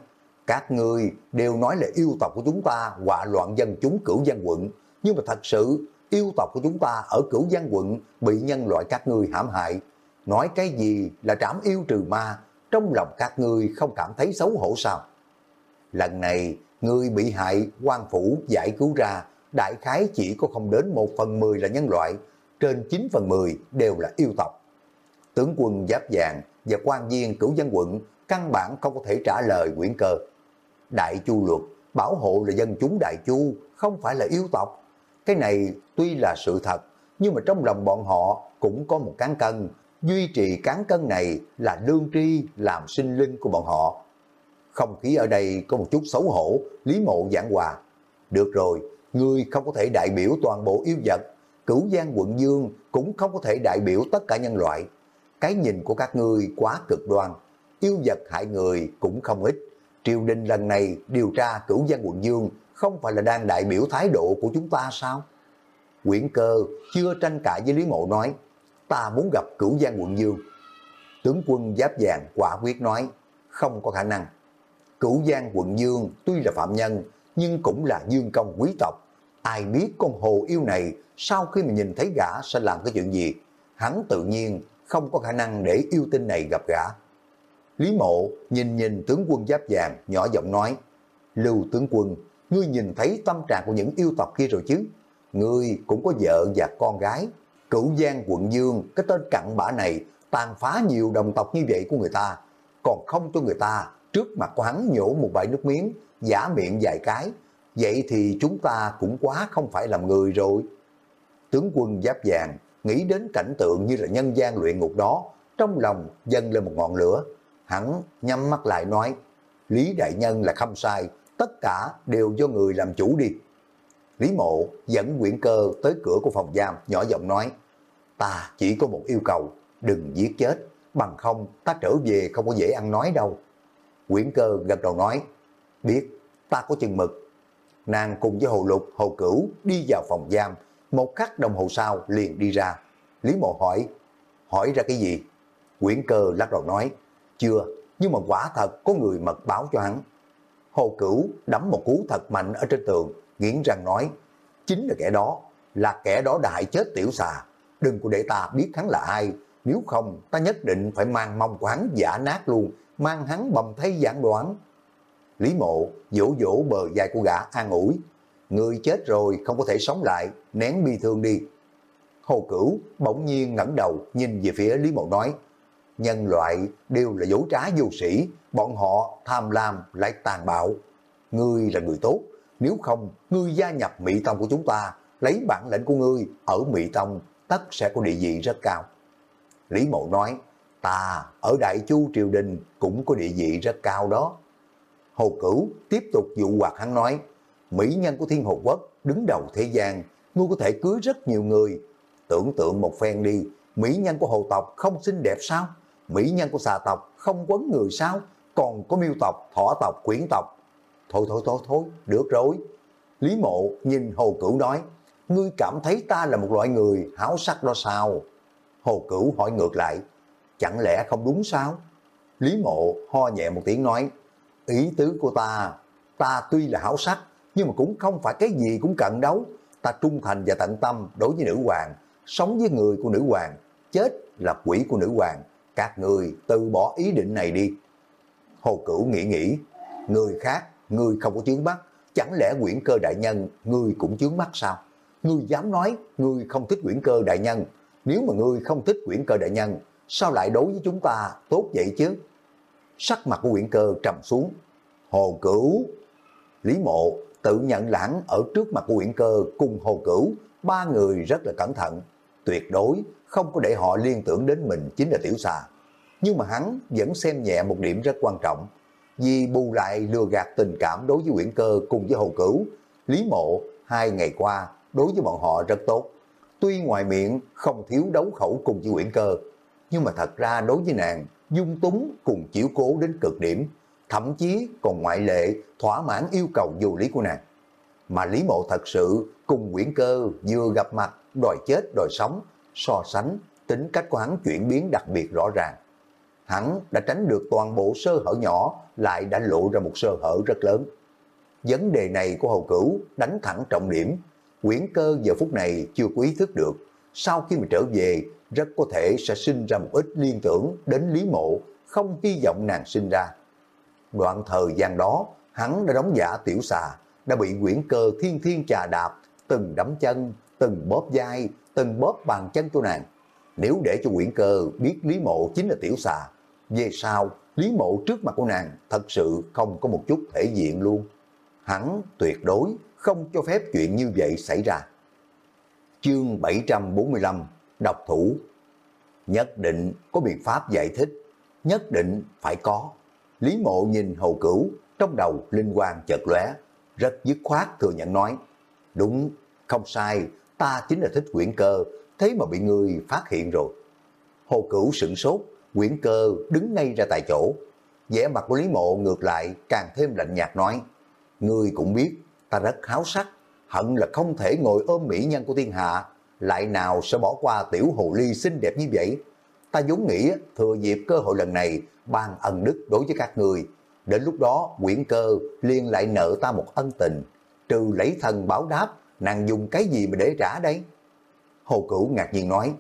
các ngươi đều nói là yêu tộc của chúng ta họa loạn dân chúng cửu Giang quận, nhưng mà thật sự yêu tộc của chúng ta ở cửu Giang quận bị nhân loại các ngươi hãm hại. Nói cái gì là trảm yêu trừ ma, trong lòng các ngươi không cảm thấy xấu hổ sao? Lần này, người bị hại quan phủ giải cứu ra, đại khái chỉ có không đến một phần mười là nhân loại, trên 9 phần 10 đều là yêu tộc. Tướng quân Giáp Vàng và quan viên cửu dân quận căn bản không có thể trả lời quyển cơ. Đại chu luật bảo hộ là dân chúng đại chu, không phải là yêu tộc. Cái này tuy là sự thật, nhưng mà trong lòng bọn họ cũng có một cán cân. Duy trì cán cân này là lương tri làm sinh linh của bọn họ. Không khí ở đây có một chút xấu hổ, Lý Mộ giảng hòa. Được rồi, ngươi không có thể đại biểu toàn bộ yêu vật, cửu giang quận dương cũng không có thể đại biểu tất cả nhân loại. Cái nhìn của các ngươi quá cực đoan, yêu vật hại người cũng không ít. Triều đình lần này điều tra cửu giang quận dương không phải là đang đại biểu thái độ của chúng ta sao? Quyển cơ chưa tranh cãi với Lý Mộ nói, ta muốn gặp cửu giang quận dương. Tướng quân giáp vàng quả quyết nói, không có khả năng. Cửu giang quận dương tuy là phạm nhân, nhưng cũng là dương công quý tộc. Ai biết con hồ yêu này sau khi mà nhìn thấy gã sẽ làm cái chuyện gì? Hắn tự nhiên không có khả năng để yêu tinh này gặp gã. Lý mộ nhìn nhìn tướng quân giáp vàng nhỏ giọng nói, Lưu tướng quân, ngươi nhìn thấy tâm trạng của những yêu tộc kia rồi chứ? Ngươi cũng có vợ và con gái. Cửu Giang quận Dương, cái tên cặn bã này tàn phá nhiều đồng tộc như vậy của người ta, còn không cho người ta trước mặt của hắn nhổ một bãi nước miếng, giả miệng vài cái. Vậy thì chúng ta cũng quá không phải làm người rồi. Tướng quân giáp vàng nghĩ đến cảnh tượng như là nhân gian luyện ngục đó, trong lòng dâng lên một ngọn lửa. Hắn nhắm mắt lại nói, Lý Đại Nhân là không sai, tất cả đều do người làm chủ đi. Lý Mộ dẫn Nguyễn cơ tới cửa của phòng giam, nhỏ giọng nói, ta chỉ có một yêu cầu, đừng giết chết, bằng không ta trở về không có dễ ăn nói đâu. Nguyễn cơ gật đầu nói, biết, ta có chừng mực. Nàng cùng với Hồ Lục, Hồ Cửu đi vào phòng giam, một khắc đồng hồ sau liền đi ra. Lý Mộ hỏi, hỏi ra cái gì? Nguyễn cơ lắc đầu nói, chưa, nhưng mà quả thật có người mật báo cho hắn. Hồ Cửu đấm một cú thật mạnh ở trên tường, nghiến răng nói, chính là kẻ đó, là kẻ đó đã hại chết tiểu xà. Đừng có để ta biết hắn là ai, nếu không ta nhất định phải mang mông của hắn giả nát luôn, mang hắn bầm thay giảng đoán. Lý mộ vỗ vỗ bờ dài của gã an ủi, người chết rồi không có thể sống lại, nén bi thương đi. Hồ Cửu bỗng nhiên ngẩng đầu nhìn về phía Lý Mộ nói, nhân loại đều là dấu trá vô sĩ, bọn họ tham lam lại tàn bạo. Ngươi là người tốt, nếu không ngươi gia nhập Mỹ Tông của chúng ta, lấy bản lệnh của ngươi ở Mỹ Tông, tất sẽ có địa vị rất cao. Lý Mộ nói, ta ở Đại Chu Triều Đình cũng có địa vị rất cao đó. Hồ Cửu tiếp tục dụ hoạt hắn nói, Mỹ nhân của Thiên Hồ Quốc đứng đầu thế gian, ngươi có thể cưới rất nhiều người. Tưởng tượng một phen đi, Mỹ nhân của Hồ tộc không xinh đẹp sao? Mỹ nhân của xà tộc không quấn người sao? Còn có miêu tộc, thỏ tộc, quyển tộc. Thôi thôi thôi thôi, được rồi. Lý mộ nhìn Hồ Cửu nói, ngươi cảm thấy ta là một loại người háo sắc đó sao? Hồ Cửu hỏi ngược lại, chẳng lẽ không đúng sao? Lý mộ ho nhẹ một tiếng nói, ý tứ của ta, ta tuy là háo sắc, nhưng mà cũng không phải cái gì cũng cận đấu. Ta trung thành và tận tâm đối với nữ hoàng, sống với người của nữ hoàng, chết là quỷ của nữ hoàng. Các người từ bỏ ý định này đi. Hồ Cửu nghĩ nghĩ, người khác, người không có chướng mắt, chẳng lẽ quyển cơ đại nhân, người cũng chướng mắt sao? Ngươi dám nói, ngươi không thích quyển cơ đại nhân. Nếu mà ngươi không thích quyển cơ đại nhân, sao lại đối với chúng ta tốt vậy chứ? Sắc mặt của quyển cơ trầm xuống. Hồ Cửu, Lý Mộ tự nhận lãng ở trước mặt của quyển cơ cùng Hồ Cửu, ba người rất là cẩn thận. Tuyệt đối không có để họ liên tưởng đến mình chính là tiểu xà. Nhưng mà hắn vẫn xem nhẹ một điểm rất quan trọng. Vì bù lại lừa gạt tình cảm đối với Nguyễn cơ cùng với Hồ Cửu, Lý Mộ hai ngày qua đối với bọn họ rất tốt. Tuy ngoài miệng không thiếu đấu khẩu cùng với Nguyễn cơ, nhưng mà thật ra đối với nàng, dung túng cùng chiếu cố đến cực điểm, thậm chí còn ngoại lệ thỏa mãn yêu cầu vô lý của nàng. Mà Lý Mộ thật sự cùng Nguyễn cơ vừa gặp mặt đòi chết đòi sống, so sánh tính cách của hắn chuyển biến đặc biệt rõ ràng. Hắn đã tránh được toàn bộ sơ hở nhỏ lại đã lộ ra một sơ hở rất lớn. Vấn đề này của hầu Cửu đánh thẳng trọng điểm. Quyển cơ giờ phút này chưa có ý thức được. Sau khi mà trở về, rất có thể sẽ sinh ra một ít liên tưởng đến Lý Mộ, không hy vọng nàng sinh ra. Đoạn thời gian đó, hắn đã đóng giả tiểu xà, đã bị quyển cơ thiên thiên trà đạp, từng đấm chân, từng bóp vai, từng bóp bàn chân của nàng. Nếu để cho quyển cơ biết Lý Mộ chính là tiểu xà, về sau Lý Mộ trước mặt của nàng thật sự không có một chút thể diện luôn. Hắn tuyệt đối không cho phép chuyện như vậy xảy ra. Chương 745 Độc thủ Nhất định có biện pháp giải thích, nhất định phải có. Lý Mộ nhìn hầu cửu, trong đầu linh quang chợt lóe, rất dứt khoát thừa nhận nói, đúng, không sai, ta chính là thích quyển cơ, thế mà bị người phát hiện rồi. Hồ Cửu sửng sốt, Nguyễn cơ đứng ngay ra tại chỗ. vẻ mặt của Lý Mộ ngược lại càng thêm lạnh nhạt nói, Ngươi cũng biết, ta rất háo sắc, hận là không thể ngồi ôm mỹ nhân của thiên hạ, lại nào sẽ bỏ qua tiểu hồ ly xinh đẹp như vậy. Ta vốn nghĩ thừa dịp cơ hội lần này ban ân đức đối với các người. Đến lúc đó Nguyễn cơ liên lại nợ ta một ân tình, trừ lấy thần báo đáp, nàng dùng cái gì mà để trả đây? Hồ Cửu ngạc nhiên nói,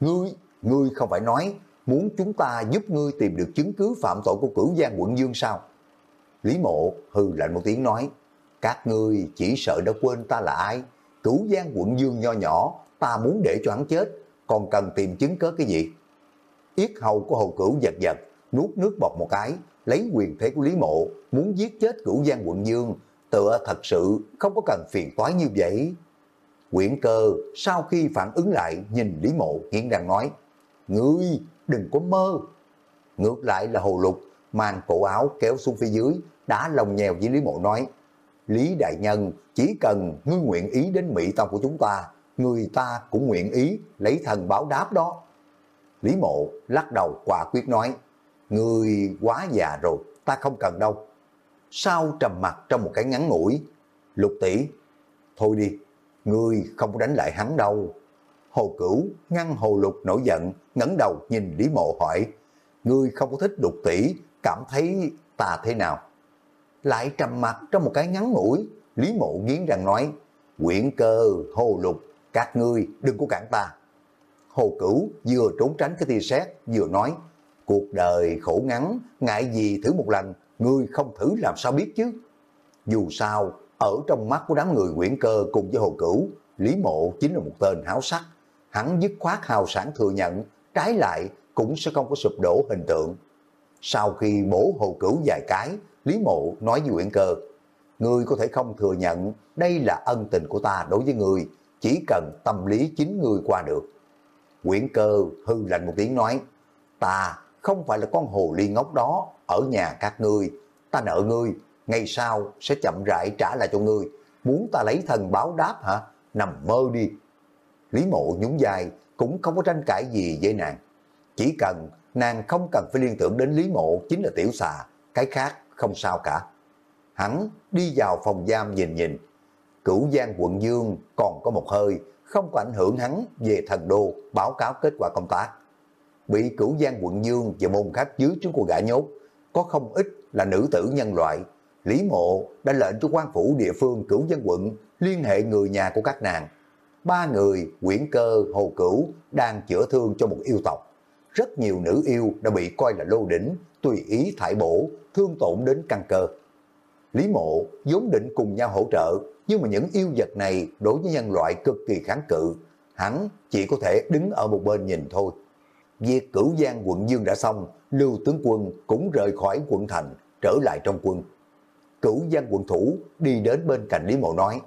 ngươi, ngươi không phải nói muốn chúng ta giúp ngươi tìm được chứng cứ phạm tội của cửu giang quận Dương sao? Lý mộ hừ lạnh một tiếng nói, các ngươi chỉ sợ đã quên ta là ai? Cửu giang quận Dương nho nhỏ, ta muốn để cho hắn chết, còn cần tìm chứng cớ cái gì? Yết hầu của hồ cửu giật giật, nuốt nước bọt một cái, lấy quyền thế của Lý Mộ, muốn giết chết cửu giang quận Dương, tựa thật sự không có cần phiền toái như vậy. Quyển cơ sau khi phản ứng lại nhìn Lý Mộ nghiến răng nói, Ngươi đừng có mơ. Ngược lại là hồ lục, mang cổ áo kéo xuống phía dưới, đã lồng nhèo với Lý Mộ nói, Lý Đại Nhân chỉ cần ngươi nguyện ý đến Mỹ Tông của chúng ta, người ta cũng nguyện ý lấy thần báo đáp đó. Lý Mộ lắc đầu quả quyết nói, Ngươi quá già rồi, ta không cần đâu. Sau trầm mặt trong một cái ngắn ngủi, lục tỷ, thôi đi, ngươi không đánh lại hắn đâu. Hồ Cửu ngăn Hồ Lục nổi giận, ngẩng đầu nhìn Lý Mộ hỏi, ngươi không có thích đục tỷ, cảm thấy ta thế nào? Lại trầm mặt trong một cái ngắn ngủi, Lý Mộ nghiến răng nói, quyển cơ, Hồ Lục, các ngươi đừng có cản ta. Hồ Cửu vừa trốn tránh cái tia sét vừa nói, cuộc đời khổ ngắn, ngại gì thử một lần, ngươi không thử làm sao biết chứ. Dù sao, ở trong mắt của đám người quyển cơ cùng với Hồ Cửu, Lý Mộ chính là một tên háo sắc. Hắn dứt khoát hào sản thừa nhận, trái lại cũng sẽ không có sụp đổ hình tượng. Sau khi bổ Hồ Cửu vài cái, Lý Mộ nói với quyển cơ, Ngươi có thể không thừa nhận đây là ân tình của ta đối với ngươi, chỉ cần tâm lý chính ngươi qua được. Quyển cơ hư lạnh một tiếng nói, ta không phải là con hồ ly ngốc đó ở nhà các ngươi, ta nợ ngươi, ngày sau sẽ chậm rãi trả lại cho ngươi, muốn ta lấy thần báo đáp hả? Nằm mơ đi. Lý mộ nhún dài, cũng không có tranh cãi gì với nàng. Chỉ cần nàng không cần phải liên tưởng đến Lý mộ chính là tiểu xà, cái khác không sao cả. Hắn đi vào phòng giam nhìn nhìn, cửu giang quận Dương còn có một hơi, không có ảnh hưởng hắn về thần đô báo cáo kết quả công tác. Bị cửu giang quận Dương và môn khách dưới chúng của gã nhốt, có không ít là nữ tử nhân loại. Lý Mộ đã lệnh cho quan phủ địa phương cửu dân quận liên hệ người nhà của các nàng. Ba người, quyển cơ, hồ cửu, đang chữa thương cho một yêu tộc. Rất nhiều nữ yêu đã bị coi là lô đỉnh, tùy ý thải bổ, thương tổn đến căn cơ. Lý Mộ vốn định cùng nhau hỗ trợ, nhưng mà những yêu vật này đối với nhân loại cực kỳ kháng cự, hắn chỉ có thể đứng ở một bên nhìn thôi. Việc cửu giang quận Dương đã xong, Lưu tướng quân cũng rời khỏi quận thành, trở lại trong quân. Cửu giang quận thủ đi đến bên cạnh Lý Mộ nói,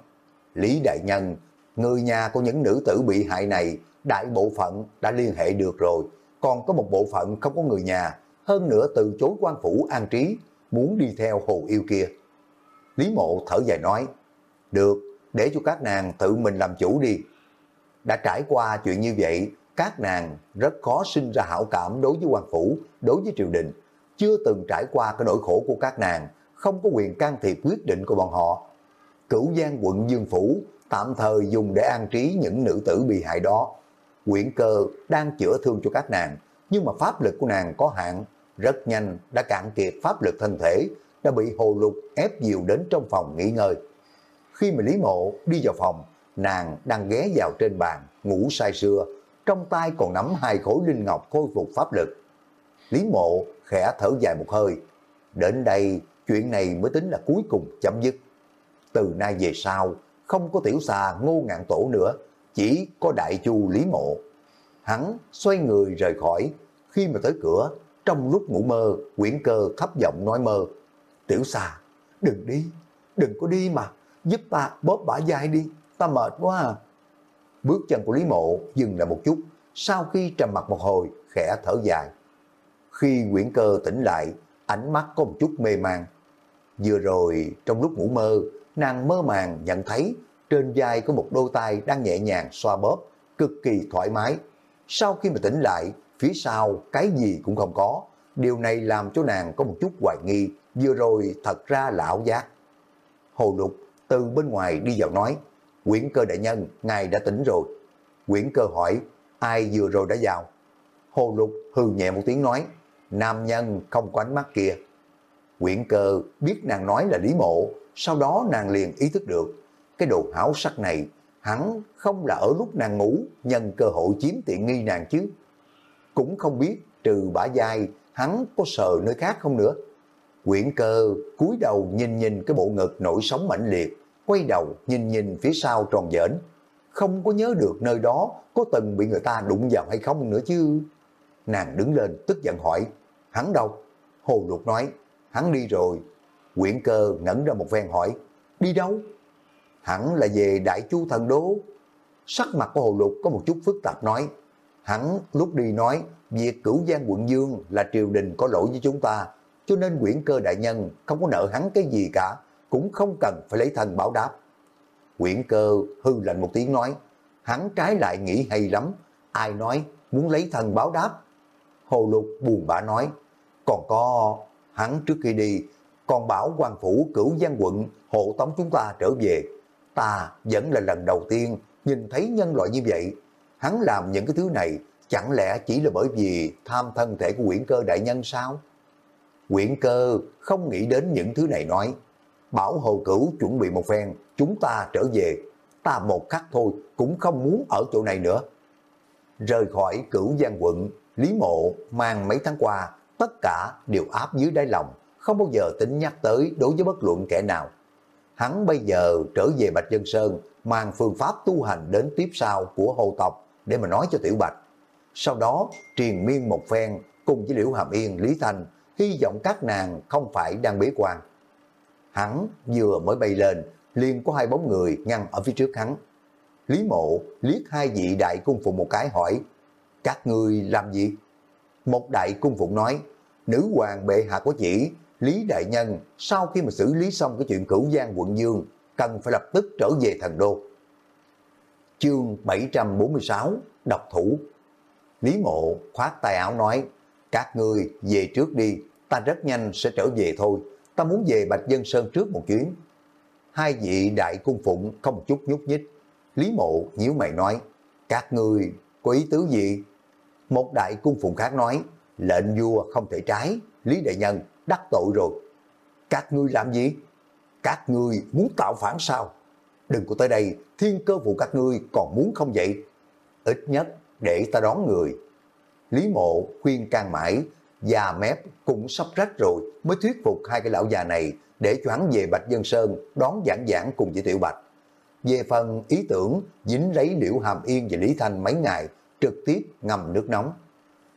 Lý Đại Nhân, người nhà của những nữ tử bị hại này, đại bộ phận đã liên hệ được rồi, còn có một bộ phận không có người nhà, hơn nữa từ chối quan phủ an trí, muốn đi theo hồ yêu kia. Lý Mộ thở dài nói, được, để cho các nàng tự mình làm chủ đi. Đã trải qua chuyện như vậy, các nàng rất khó sinh ra hảo cảm đối với quan phủ, đối với triều đình. Chưa từng trải qua cái nỗi khổ của các nàng, không có quyền can thiệp quyết định của bọn họ. Cửu Giang quận Dương Phủ tạm thời dùng để an trí những nữ tử bị hại đó. Quyển cơ đang chữa thương cho các nàng, nhưng mà pháp lực của nàng có hạn, rất nhanh đã cạn kiệt pháp lực thân thể, đã bị hồ lục ép dìu đến trong phòng nghỉ ngơi. Khi mà Lý Mộ đi vào phòng, nàng đang ghé vào trên bàn, ngủ say sưa, trong tay còn nắm hai khối linh ngọc khôi phục pháp lực. Lý Mộ khẽ thở dài một hơi, đến đây chuyện này mới tính là cuối cùng chấm dứt. Từ nay về sau, không có tiểu xà ngô ngạn tổ nữa, chỉ có đại chu Lý Mộ. Hắn xoay người rời khỏi, khi mà tới cửa, trong lúc ngủ mơ, quyển cơ thấp giọng nói mơ. Tiểu xà, đừng đi, đừng có đi mà, giúp ta bóp bả dai đi, ta mệt quá à. Bước chân của Lý Mộ dừng lại một chút, sau khi trầm mặt một hồi, khẽ thở dài. Khi quyển cơ tỉnh lại, ánh mắt có một chút mê man. Vừa rồi, trong lúc ngủ mơ, nàng mơ màng nhận thấy trên vai có một đôi tay đang nhẹ nhàng xoa bóp, cực kỳ thoải mái. Sau khi mà tỉnh lại, phía sau cái gì cũng không có. Điều này làm cho nàng có một chút hoài nghi, vừa rồi thật ra là ảo giác. Hồ Lục từ bên ngoài đi vào nói, Quyển cơ đại nhân, ngài đã tỉnh rồi. Quyển cơ hỏi, ai vừa rồi đã vào? Hồ Lục hừ nhẹ một tiếng nói, nam nhân không có ánh mắt kia. Quyển cơ biết nàng nói là Lý Mộ, sau đó nàng liền ý thức được, cái đồ hảo sắc này, hắn không là ở lúc nàng ngủ, nhân cơ hội chiếm tiện nghi nàng chứ. Cũng không biết trừ bả dai, hắn có sờ nơi khác không nữa. Quyển cơ cúi đầu nhìn nhìn cái bộ ngực nổi sóng mãnh liệt, quay đầu nhìn nhìn phía sau tròn dễn, không có nhớ được nơi đó có từng bị người ta đụng vào hay không nữa chứ. Nàng đứng lên tức giận hỏi, hắn đâu? Hồ Lục nói, hắn đi rồi. Quyển cơ ngẩn ra một ven hỏi, đi đâu? Hẳn là về Đại Chu Thần đố. Sắc mặt của Hồ Lục có một chút phức tạp nói, hắn lúc đi nói, việc cửu giang quận Dương là triều đình có lỗi với chúng ta, cho nên quyển cơ đại nhân không có nợ hắn cái gì cả, cũng không cần phải lấy thần báo đáp. Quyển cơ hư lạnh một tiếng nói, hắn trái lại nghĩ hay lắm, ai nói muốn lấy thần báo đáp. Hồ Lục buồn bã nói, còn có hắn trước khi đi, còn bảo quan phủ cửu giang quận hộ tống chúng ta trở về. Ta vẫn là lần đầu tiên nhìn thấy nhân loại như vậy. Hắn làm những cái thứ này chẳng lẽ chỉ là bởi vì tham thân thể của quyển cơ đại nhân sao? Quyển cơ không nghĩ đến những thứ này nói, bảo hồ cửu chuẩn bị một phen, chúng ta trở về, ta một khắc thôi cũng không muốn ở chỗ này nữa. Rời khỏi cửu giang quận, Lý Mộ mang mấy tháng qua, tất cả đều áp dưới đáy lòng, không bao giờ tính nhắc tới đối với bất luận kẻ nào. Hắn bây giờ trở về Bạch Dân Sơn, mang phương pháp tu hành đến tiếp sau của hồ tộc để mà nói cho Tiểu Bạch. Sau đó truyền miên một phen cùng với Liễu Hàm Yên, Lý Thanh, hy vọng các nàng không phải đang bế quan. Hắn vừa mới bay lên, liền có hai bóng người ngăn ở phía trước hắn. Lý mộ liếc hai vị đại cung phụng một cái hỏi, các ngươi làm gì? Một đại cung phụng nói, nữ hoàng bệ hạ có chỉ, Lý Đại Nhân sau khi mà xử lý xong cái chuyện cửu giang quận Dương, cần phải lập tức trở về thần đô. Chương 746 Độc thủ Lý mộ khoát tay áo nói, các ngươi về trước đi, ta rất nhanh sẽ trở về thôi, ta muốn về Bạch Dân Sơn trước một chuyến. Hai vị đại cung phụng không một chút nhúc nhích. Lý mộ nhíu mày nói, các ngươi có ý tứ gì? Một đại cung phụng khác nói, lệnh vua không thể trái, Lý đại nhân đắc tội rồi. Các ngươi làm gì? Các ngươi muốn tạo phản sao? Đừng có tới đây, thiên cơ vụ các ngươi còn muốn không vậy? Ít nhất để ta đón người. Lý mộ khuyên can mãi, già mép cũng sắp rách rồi mới thuyết phục hai cái lão già này để cho hắn về Bạch Dân Sơn đón giảng giảng cùng với Tiểu Bạch. Về phần ý tưởng dính lấy Liễu Hàm Yên và Lý Thanh mấy ngày trực tiếp ngầm nước nóng.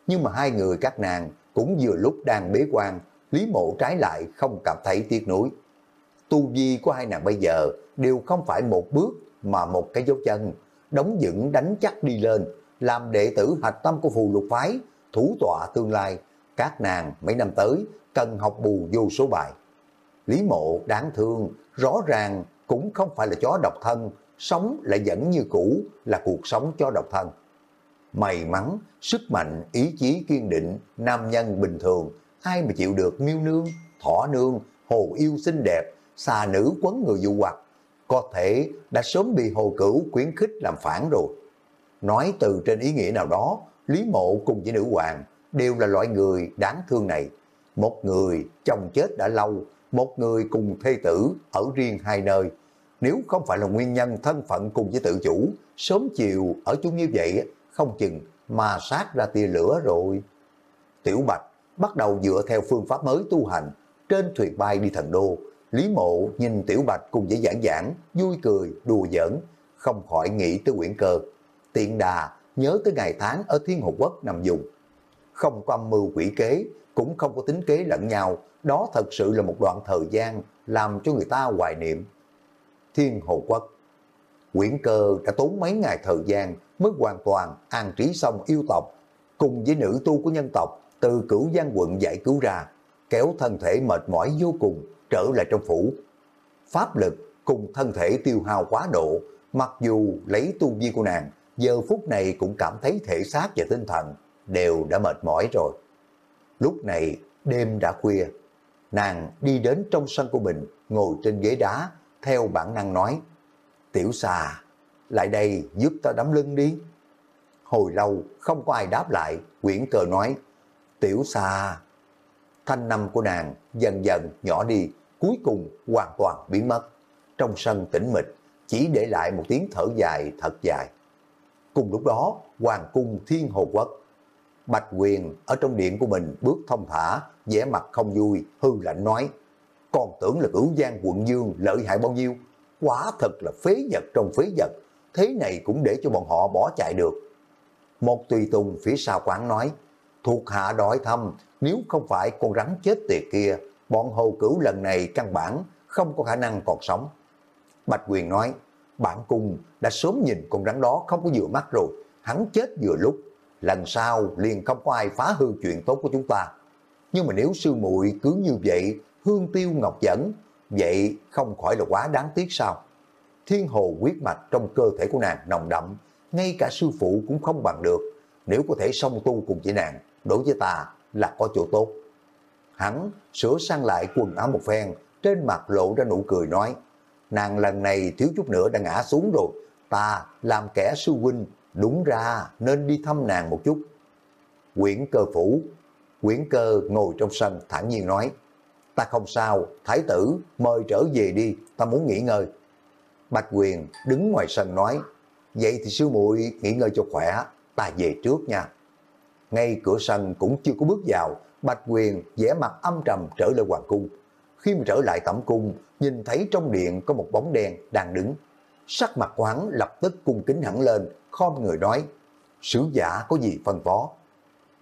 Nhưng mà hai người các nàng cũng vừa lúc đang bế quan, Lý Mộ trái lại không cảm thấy tiếc nuối. Tu vi của hai nàng bây giờ đều không phải một bước mà một cái dấu chân, đóng dựng đánh chắc đi lên, làm đệ tử hạch tâm của phù lục phái, thủ tọa tương lai, các nàng mấy năm tới cần học bù vô số bài. Lý mộ đáng thương, rõ ràng cũng không phải là chó độc thân, sống lại vẫn như cũ là cuộc sống cho độc thân. May mắn, sức mạnh, ý chí kiên định, nam nhân bình thường, ai mà chịu được miêu nương, thỏ nương, hồ yêu xinh đẹp, xà nữ quấn người dụ hoặc, có thể đã sớm bị hồ cửu quyến khích làm phản rồi. Nói từ trên ý nghĩa nào đó, Lý Mộ cùng với nữ hoàng đều là loại người đáng thương này. Một người chồng chết đã lâu, một người cùng thê tử ở riêng hai nơi. Nếu không phải là nguyên nhân thân phận cùng với tự chủ, sớm chiều ở chung như vậy, không chừng mà sát ra tia lửa rồi. Tiểu Bạch bắt đầu dựa theo phương pháp mới tu hành, trên thuyền bay đi thần đô. Lý mộ nhìn Tiểu Bạch cùng với giảng giảng, vui cười, đùa giỡn, không khỏi nghĩ tới quyển cơ. Tiện đà nhớ tới ngày tháng ở Thiên Hồ Quốc nằm dùng. Không có âm mưu quỷ kế, cũng không có tính kế lẫn nhau, đó thật sự là một đoạn thời gian làm cho người ta hoài niệm. Thiên Hồ Quốc Quyển cơ đã tốn mấy ngày thời gian mới hoàn toàn an trí xong yêu tộc, cùng với nữ tu của nhân tộc từ cửu giang quận giải cứu ra, kéo thân thể mệt mỏi vô cùng trở lại trong phủ. Pháp lực cùng thân thể tiêu hao quá độ, mặc dù lấy tu vi của nàng, giờ phút này cũng cảm thấy thể xác và tinh thần đều đã mệt mỏi rồi. Lúc này đêm đã khuya, nàng đi đến trong sân của mình, ngồi trên ghế đá, theo bản năng nói, Tiểu xà, lại đây giúp ta đấm lưng đi. Hồi lâu không có ai đáp lại, quyển cờ nói, Tiểu xà. Thanh năm của nàng dần dần nhỏ đi, cuối cùng hoàn toàn biến mất. Trong sân tĩnh mịch, chỉ để lại một tiếng thở dài thật dài. Cùng lúc đó, Hoàng cung Thiên Hồ Quốc. Bạch Quyền ở trong điện của mình bước thông thả, vẻ mặt không vui, hư lạnh nói, còn tưởng là cửu giang quận dương lợi hại bao nhiêu, quả thật là phế vật trong phế vật, thế này cũng để cho bọn họ bỏ chạy được. Một tùy tùng phía sau quán nói, thuộc hạ đòi thăm, nếu không phải con rắn chết tiệt kia, bọn hồ cửu lần này căn bản không có khả năng còn sống. Bạch Quyền nói, bản cung đã sớm nhìn con rắn đó không có vừa mắt rồi, hắn chết vừa lúc, lần sau liền không có ai phá hư chuyện tốt của chúng ta. Nhưng mà nếu sư muội cứ như vậy, hương tiêu ngọc dẫn, vậy không khỏi là quá đáng tiếc sao? Thiên hồ quyết mạch trong cơ thể của nàng nồng đậm, ngay cả sư phụ cũng không bằng được. Nếu có thể song tu cùng với nàng, đối với ta là có chỗ tốt. Hắn sửa sang lại quần áo một phen, trên mặt lộ ra nụ cười nói, nàng lần này thiếu chút nữa đã ngã xuống rồi, ta làm kẻ sư huynh, đúng ra nên đi thăm nàng một chút. Quyển cơ phủ, quyển cơ ngồi trong sân thản nhiên nói, ta không sao, thái tử mời trở về đi, ta muốn nghỉ ngơi. Bạch Quyền đứng ngoài sân nói, vậy thì sư muội nghỉ ngơi cho khỏe, ta về trước nha. Ngay cửa sân cũng chưa có bước vào, Bạch Quyền vẻ mặt âm trầm trở lại hoàng cung. Khi mà trở lại tẩm cung, nhìn thấy trong điện có một bóng đen đang đứng. Sắc mặt của hắn lập tức cung kính hẳn lên, khom người nói, sứ giả có gì phân phó.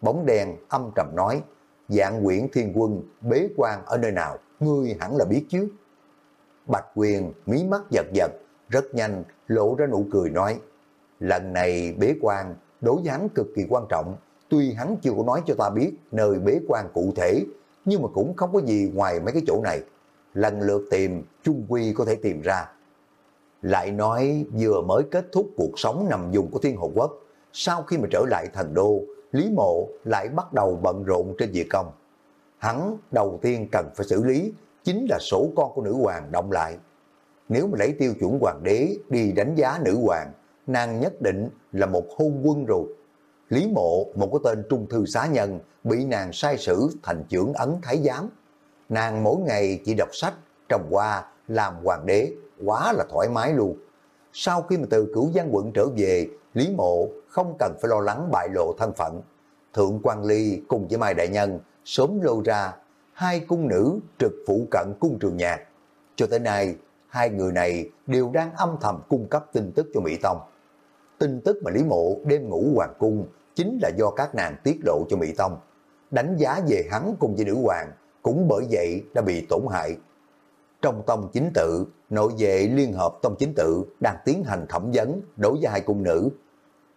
Bóng đen âm trầm nói, dạng quyển thiên quân bế quan ở nơi nào, ngươi hẳn là biết chứ. Bạch Quyền mí mắt giật giật, rất nhanh lộ ra nụ cười nói, lần này bế quan đối với hắn cực kỳ quan trọng, tuy hắn chưa có nói cho ta biết nơi bế quan cụ thể, nhưng mà cũng không có gì ngoài mấy cái chỗ này. Lần lượt tìm, trung quy có thể tìm ra. Lại nói vừa mới kết thúc cuộc sống nằm dùng của Thiên Hồ Quốc, sau khi mà trở lại thành đô, Lý Mộ lại bắt đầu bận rộn trên việc công. Hắn đầu tiên cần phải xử lý chính là sổ con của nữ hoàng động lại. Nếu mà lấy tiêu chuẩn hoàng đế đi đánh giá nữ hoàng, nàng nhất định là một hôn quân rồi. Lý Mộ, một cái tên trung thư xá nhân, bị nàng sai sử thành trưởng ấn thái giám. Nàng mỗi ngày chỉ đọc sách, trồng hoa, làm hoàng đế, quá là thoải mái luôn. Sau khi mà từ cửu giang quận trở về, Lý Mộ không cần phải lo lắng bại lộ thân phận. Thượng quan Ly cùng với Mai Đại Nhân sớm lô ra hai cung nữ trực phụ cận cung trường nhạc. Cho tới nay, hai người này đều đang âm thầm cung cấp tin tức cho Mỹ Tông. Tin tức mà Lý Mộ đêm ngủ hoàng cung chính là do các nàng tiết lộ cho Mỹ Tông. Đánh giá về hắn cùng với nữ hoàng cũng bởi vậy đã bị tổn hại. Trong tông chính tự, nội vệ liên hợp tông chính tự đang tiến hành thẩm vấn đối với hai cung nữ.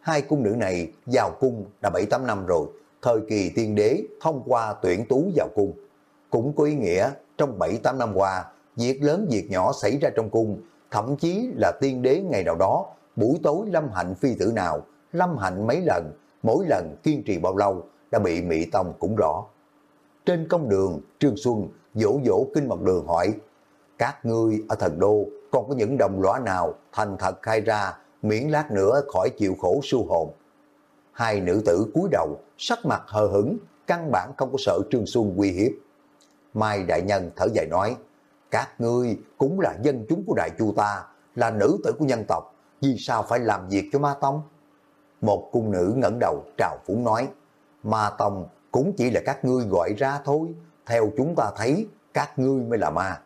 Hai cung nữ này vào cung đã 7-8 năm rồi, thời kỳ tiên đế thông qua tuyển tú vào cung. Cũng có ý nghĩa trong 7-8 năm qua, việc lớn việc nhỏ xảy ra trong cung, thậm chí là tiên đế ngày nào đó, buổi tối lâm hạnh phi tử nào, lâm hạnh mấy lần, mỗi lần kiên trì bao lâu, đã bị Mỹ Tông cũng rõ. Trên công đường, Trương Xuân dỗ dỗ kinh mật đường hỏi, các ngươi ở thần đô còn có những đồng lõa nào thành thật khai ra miễn lát nữa khỏi chịu khổ su hồn. Hai nữ tử cúi đầu, sắc mặt hờ hững, căn bản không có sợ Trương Xuân uy hiếp. Mai Đại Nhân thở dài nói, các ngươi cũng là dân chúng của Đại Chu ta, là nữ tử của nhân tộc, vì sao phải làm việc cho Ma Tông? Một cung nữ ngẩng đầu trào phúng nói, Ma Tông cũng chỉ là các ngươi gọi ra thôi, theo chúng ta thấy các ngươi mới là ma.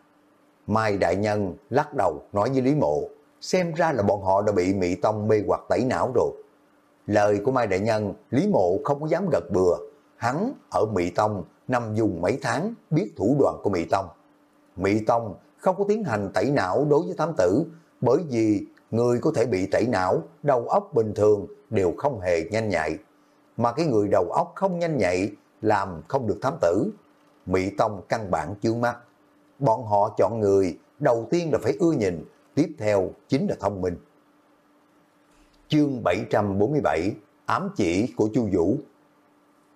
Mai Đại Nhân lắc đầu nói với Lý Mộ, xem ra là bọn họ đã bị Mỹ Tông mê hoặc tẩy não rồi. Lời của Mai Đại Nhân, Lý Mộ không có dám gật bừa. Hắn ở Mỹ Tông nằm dùng mấy tháng biết thủ đoạn của Mỹ Tông. Mỹ Tông không có tiến hành tẩy não đối với thám tử bởi vì người có thể bị tẩy não, đầu óc bình thường đều không hề nhanh nhạy. Mà cái người đầu óc không nhanh nhạy làm không được thám tử. Mỹ Tông căn bản chướng mắt. Bọn họ chọn người đầu tiên là phải ưa nhìn, tiếp theo chính là thông minh. Chương 747 Ám chỉ của Chu Vũ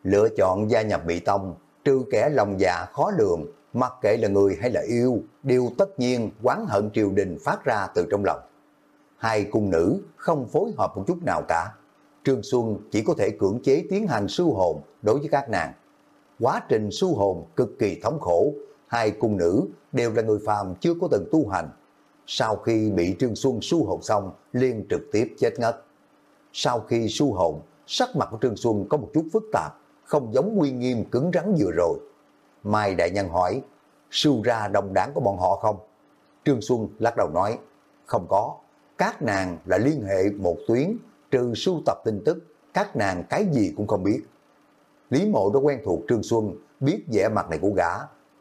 Lựa chọn gia nhập Mỹ Tông, trừ kẻ lòng dạ khó lường, mặc kệ là người hay là yêu, đều tất nhiên quán hận triều đình phát ra từ trong lòng. Hai cung nữ không phối hợp một chút nào cả. Trương Xuân chỉ có thể cưỡng chế tiến hành sưu hồn đối với các nàng. Quá trình sưu hồn cực kỳ thống khổ, hai cung nữ đều là người phàm chưa có từng tu hành. Sau khi bị Trương Xuân sưu hồn xong, liền trực tiếp chết ngất. Sau khi sưu hồn, sắc mặt của Trương Xuân có một chút phức tạp, không giống uy nghiêm cứng rắn vừa rồi. Mai Đại Nhân hỏi, sưu ra đồng đảng của bọn họ không? Trương Xuân lắc đầu nói, không có. Các nàng là liên hệ một tuyến, trừ sưu tập tin tức, các nàng cái gì cũng không biết. Lý mộ đã quen thuộc Trương Xuân, biết vẻ mặt này của gã,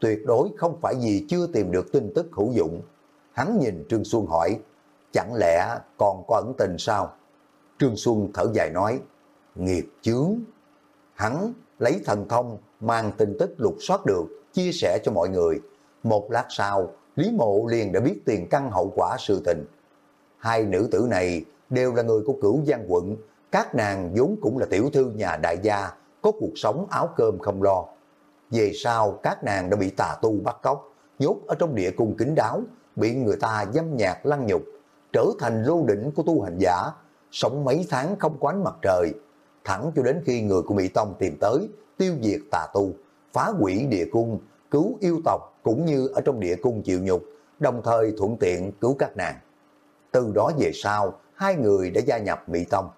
tuyệt đối không phải vì chưa tìm được tin tức hữu dụng. Hắn nhìn Trương Xuân hỏi, chẳng lẽ còn có ẩn tình sao? Trương Xuân thở dài nói, nghiệp chướng. Hắn lấy thần thông mang tin tức lục soát được, chia sẻ cho mọi người. Một lát sau, Lý Mộ liền đã biết tiền căn hậu quả sự tình. Hai nữ tử này đều là người của cửu giang quận, các nàng vốn cũng là tiểu thư nhà đại gia, có cuộc sống áo cơm không lo. Về sau các nàng đã bị tà tu bắt cóc, nhốt ở trong địa cung kính đáo, bị người ta dâm nhạc lăng nhục, trở thành lô đỉnh của tu hành giả, sống mấy tháng không có mặt trời, thẳng cho đến khi người của Mỹ Tông tìm tới, tiêu diệt tà tu, phá hủy địa cung, cứu yêu tộc cũng như ở trong địa cung chịu nhục, đồng thời thuận tiện cứu các nàng. Từ đó về sau, hai người đã gia nhập Mỹ Tông.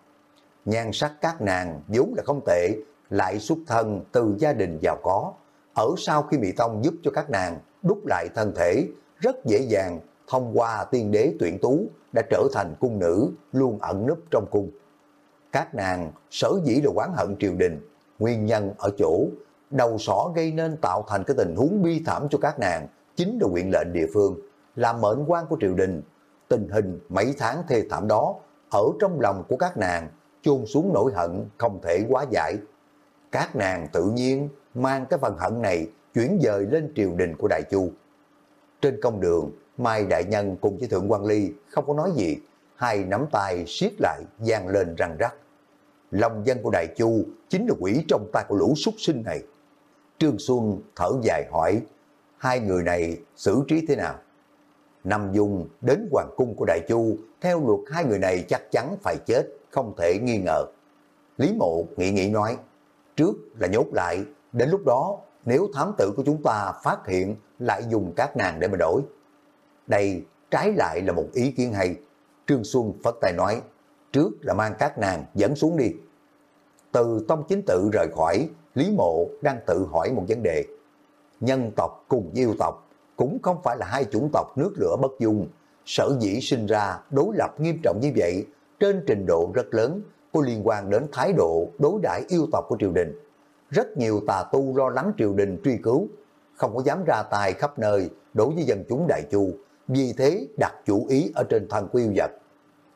Nhan sắc các nàng vốn là không tệ, lại xuất thân từ gia đình giàu có. Ở sau khi Mỹ Tông giúp cho các nàng đúc lại thân thể, rất dễ dàng thông qua tiên đế tuyển tú đã trở thành cung nữ luôn ẩn núp trong cung. Các nàng sở dĩ là quán hận triều đình, nguyên nhân ở chỗ đầu sỏ gây nên tạo thành cái tình huống bi thảm cho các nàng chính là quyện lệnh địa phương, là mệnh quan của triều đình. Tình hình mấy tháng thê thảm đó ở trong lòng của các nàng chôn xuống nỗi hận không thể quá giải. Các nàng tự nhiên mang cái phần hận này chuyển dời lên triều đình của Đại Chu. Trên công đường, Mai Đại Nhân cùng với Thượng quan Ly không có nói gì, hai nắm tay siết lại gian lên răng rắc. Lòng dân của Đại Chu chính là quỷ trong tay của lũ súc sinh này. Trương Xuân thở dài hỏi, hai người này xử trí thế nào? Nam Dung đến hoàng cung của Đại Chu, theo luật hai người này chắc chắn phải chết, không thể nghi ngờ. Lý Mộ nghĩ nghĩ nói, trước là nhốt lại, đến lúc đó nếu thám tử của chúng ta phát hiện lại dùng các nàng để mà đổi. Đây trái lại là một ý kiến hay. Trương Xuân phất tay nói, trước là mang các nàng dẫn xuống đi. Từ tông chính tự rời khỏi, Lý Mộ đang tự hỏi một vấn đề. Nhân tộc cùng yêu tộc cũng không phải là hai chủng tộc nước lửa bất dung. Sở dĩ sinh ra đối lập nghiêm trọng như vậy trên trình độ rất lớn có liên quan đến thái độ đối đãi yêu tộc của triều đình. Rất nhiều tà tu lo lắng triều đình truy cứu, không có dám ra tài khắp nơi đối với dân chúng đại chu, vì thế đặt chủ ý ở trên thân quy vật.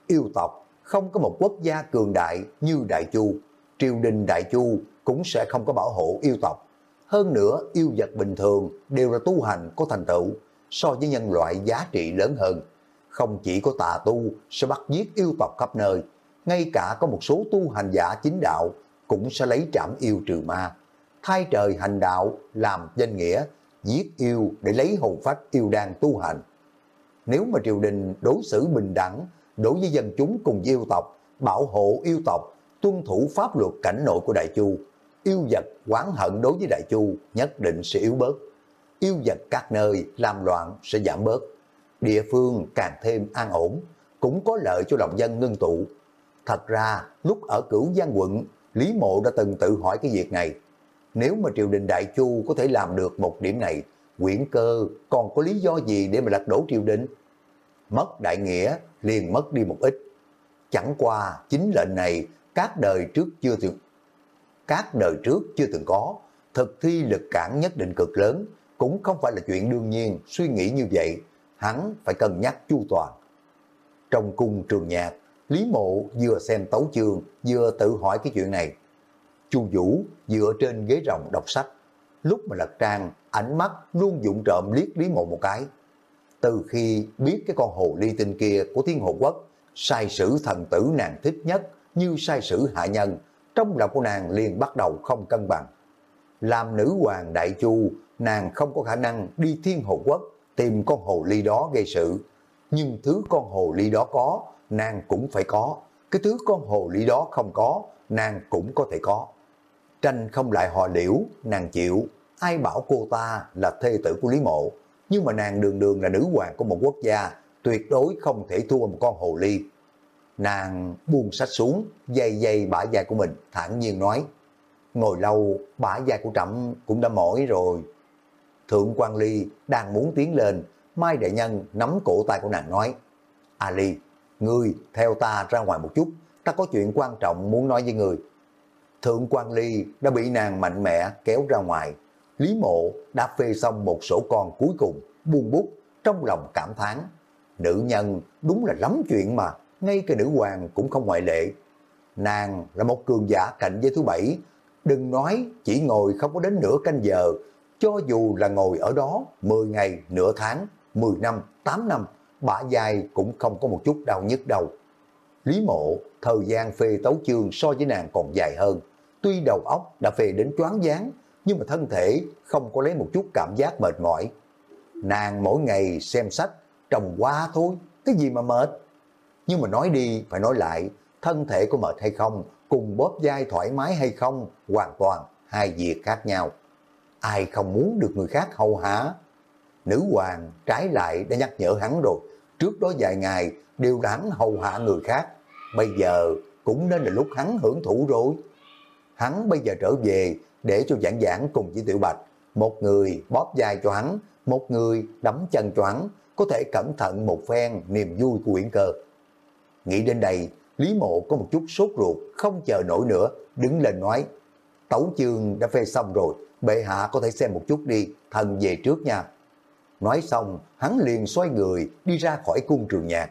Yêu tộc không có một quốc gia cường đại như đại chu, triều đình đại chu cũng sẽ không có bảo hộ yêu tộc. Hơn nữa, yêu vật bình thường đều là tu hành có thành tựu, so với nhân loại giá trị lớn hơn. Không chỉ có tà tu sẽ bắt giết yêu tộc khắp nơi, ngay cả có một số tu hành giả chính đạo cũng sẽ lấy trảm yêu trừ ma. Thay trời hành đạo làm danh nghĩa, giết yêu để lấy hồn phách yêu đan tu hành. Nếu mà triều đình đối xử bình đẳng đối với dân chúng cùng yêu tộc, bảo hộ yêu tộc, tuân thủ pháp luật cảnh nội của Đại Chu, yêu vật quán hận đối với Đại Chu nhất định sẽ yếu bớt. Yêu vật các nơi làm loạn sẽ giảm bớt. Địa phương càng thêm an ổn, cũng có lợi cho lòng dân ngưng tụ. Thật ra, lúc ở cửu Giang quận, Lý Mộ đã từng tự hỏi cái việc này. Nếu mà triều đình Đại Chu có thể làm được một điểm này, quyển cơ còn có lý do gì để mà lật đổ triều đình? mất đại nghĩa liền mất đi một ít. Chẳng qua chính lệnh này các đời trước chưa từng các đời trước chưa từng có, thực thi lực cản nhất định cực lớn, cũng không phải là chuyện đương nhiên suy nghĩ như vậy, hắn phải cân nhắc chu toàn. Trong cung trường nhạc, Lý Mộ vừa xem tấu chương vừa tự hỏi cái chuyện này. Chu Vũ dựa trên ghế rồng đọc sách, lúc mà lật trang, ánh mắt luôn dụng trộm liếc Lý Mộ một cái. Từ khi biết cái con hồ ly tinh kia của Thiên Hồ Quốc, sai sử thần tử nàng thích nhất như sai sử hạ nhân, trong lòng của nàng liền bắt đầu không cân bằng. Làm nữ hoàng đại chu, nàng không có khả năng đi Thiên Hồ Quốc tìm con hồ ly đó gây sự. Nhưng thứ con hồ ly đó có, nàng cũng phải có. Cái thứ con hồ ly đó không có, nàng cũng có thể có. Tranh không lại họ liễu, nàng chịu. Ai bảo cô ta là thê tử của Lý Mộ. Nhưng mà nàng đường đường là nữ hoàng của một quốc gia, tuyệt đối không thể thua một con hồ ly. Nàng buông sách xuống, dây dây bả vai của mình, thản nhiên nói. Ngồi lâu, bả vai của trẫm cũng đã mỏi rồi. Thượng quan Ly đang muốn tiến lên, Mai Đại Nhân nắm cổ tay của nàng nói. Ali, ngươi theo ta ra ngoài một chút, ta có chuyện quan trọng muốn nói với ngươi. Thượng quan Ly đã bị nàng mạnh mẽ kéo ra ngoài. Lý mộ đã phê xong một sổ con cuối cùng, buông bút, trong lòng cảm thán. Nữ nhân đúng là lắm chuyện mà, ngay cả nữ hoàng cũng không ngoại lệ. Nàng là một cường giả cạnh với thứ bảy, đừng nói chỉ ngồi không có đến nửa canh giờ, cho dù là ngồi ở đó 10 ngày, nửa tháng, 10 năm, 8 năm, bả dài cũng không có một chút đau nhức đầu. Lý mộ, thời gian phê tấu chương so với nàng còn dài hơn. Tuy đầu óc đã phê đến choáng váng, nhưng mà thân thể không có lấy một chút cảm giác mệt mỏi. Nàng mỗi ngày xem sách, trồng hoa thôi, cái gì mà mệt. Nhưng mà nói đi, phải nói lại, thân thể có mệt hay không, cùng bóp vai thoải mái hay không, hoàn toàn hai việc khác nhau. Ai không muốn được người khác hầu hạ? Nữ hoàng trái lại đã nhắc nhở hắn rồi, trước đó vài ngày đều đã hắn hầu hạ người khác, bây giờ cũng nên là lúc hắn hưởng thụ rồi. Hắn bây giờ trở về để cho giảng giảng cùng với Tiểu Bạch, một người bóp vai cho hắn, một người đấm chân cho hắn, có thể cẩn thận một phen niềm vui của Uyển Cơ. Nghĩ đến đây, Lý Mộ có một chút sốt ruột, không chờ nổi nữa, đứng lên nói, tấu chương đã phê xong rồi, bệ hạ có thể xem một chút đi, thần về trước nha. Nói xong, hắn liền xoay người đi ra khỏi cung trường nhạc.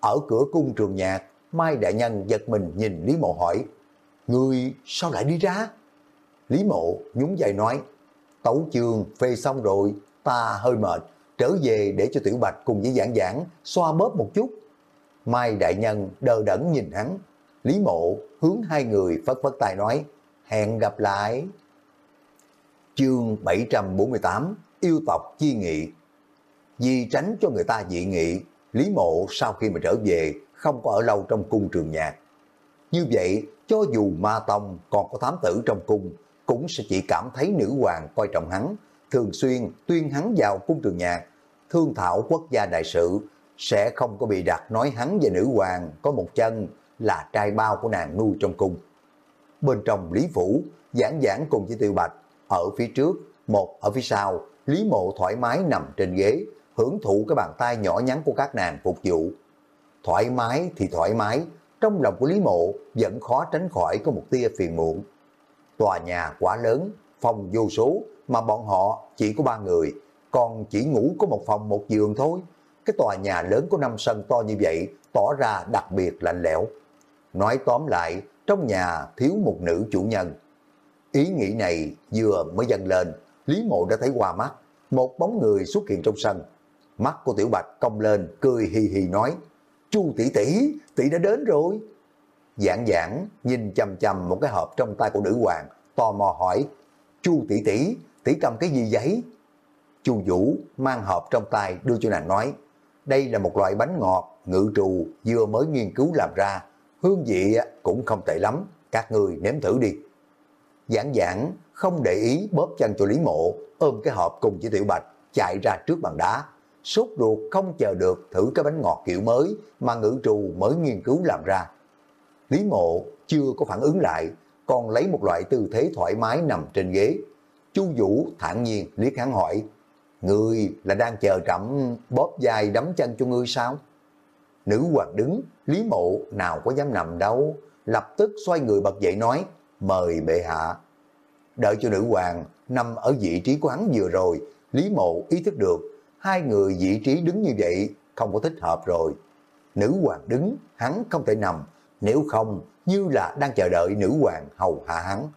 Ở cửa cung trường nhạc, Mai Đại Nhân giật mình nhìn Lý Mộ hỏi, Người sao lại đi ra? Lý Mộ nhún vai nói, tấu chương phê xong rồi, ta hơi mệt, trở về để cho Tiểu Bạch cùng với giảng giảng xoa bóp một chút. Mai Đại Nhân đờ đẫn nhìn hắn, Lý Mộ hướng hai người phất phất tay nói, hẹn gặp lại. Chương 748 Yêu tộc chi nghị Vì tránh cho người ta dị nghị, Lý Mộ sau khi mà trở về không có ở lâu trong cung trường nhạc. Như vậy, cho dù ma tông còn có thám tử trong cung, cũng sẽ chỉ cảm thấy nữ hoàng coi trọng hắn, thường xuyên tuyên hắn vào cung trường nhạc, thương thảo quốc gia đại sự, sẽ không có bị đặt nói hắn và nữ hoàng có một chân là trai bao của nàng nuôi trong cung. Bên trong Lý Phủ, giảng giảng cùng với Tiêu Bạch, ở phía trước, một ở phía sau, Lý Mộ thoải mái nằm trên ghế, hưởng thụ cái bàn tay nhỏ nhắn của các nàng phục vụ. Thoải mái thì thoải mái, trong lòng của Lý Mộ vẫn khó tránh khỏi có một tia phiền muộn. Tòa nhà quá lớn, phòng vô số, mà bọn họ chỉ có ba người, còn chỉ ngủ có một phòng một giường thôi. Cái tòa nhà lớn có năm sân to như vậy, tỏ ra đặc biệt lạnh lẽo. Nói tóm lại, trong nhà thiếu một nữ chủ nhân. Ý nghĩ này vừa mới dâng lên, Lý Mộ đã thấy qua mắt, một bóng người xuất hiện trong sân. Mắt của Tiểu Bạch cong lên, cười hì hì nói, Chu tỷ tỷ, tỷ đã đến rồi. Giảng giảng nhìn chầm chầm một cái hộp trong tay của nữ hoàng, tò mò hỏi, Chu tỷ tỷ, tỷ cầm cái gì giấy Chu Vũ mang hộp trong tay đưa cho nàng nói, đây là một loại bánh ngọt ngự trù vừa mới nghiên cứu làm ra, hương vị cũng không tệ lắm, các người nếm thử đi. Giảng giảng không để ý bóp chân cho Lý Mộ, ôm cái hộp cùng với Tiểu Bạch chạy ra trước bàn đá. Sốt ruột không chờ được thử cái bánh ngọt kiểu mới mà ngự trù mới nghiên cứu làm ra. Lý Mộ chưa có phản ứng lại, còn lấy một loại tư thế thoải mái nằm trên ghế. Chu Vũ thản nhiên liếc hắn hỏi, Ngươi là đang chờ trẫm bóp dài đấm chân cho ngươi sao? Nữ hoàng đứng, Lý Mộ nào có dám nằm đâu, lập tức xoay người bật dậy nói, mời bệ hạ. Đợi cho nữ hoàng nằm ở vị trí của hắn vừa rồi, Lý Mộ ý thức được, hai người vị trí đứng như vậy không có thích hợp rồi. Nữ hoàng đứng, hắn không thể nằm, nếu không như là đang chờ đợi nữ hoàng hầu hạ hắn.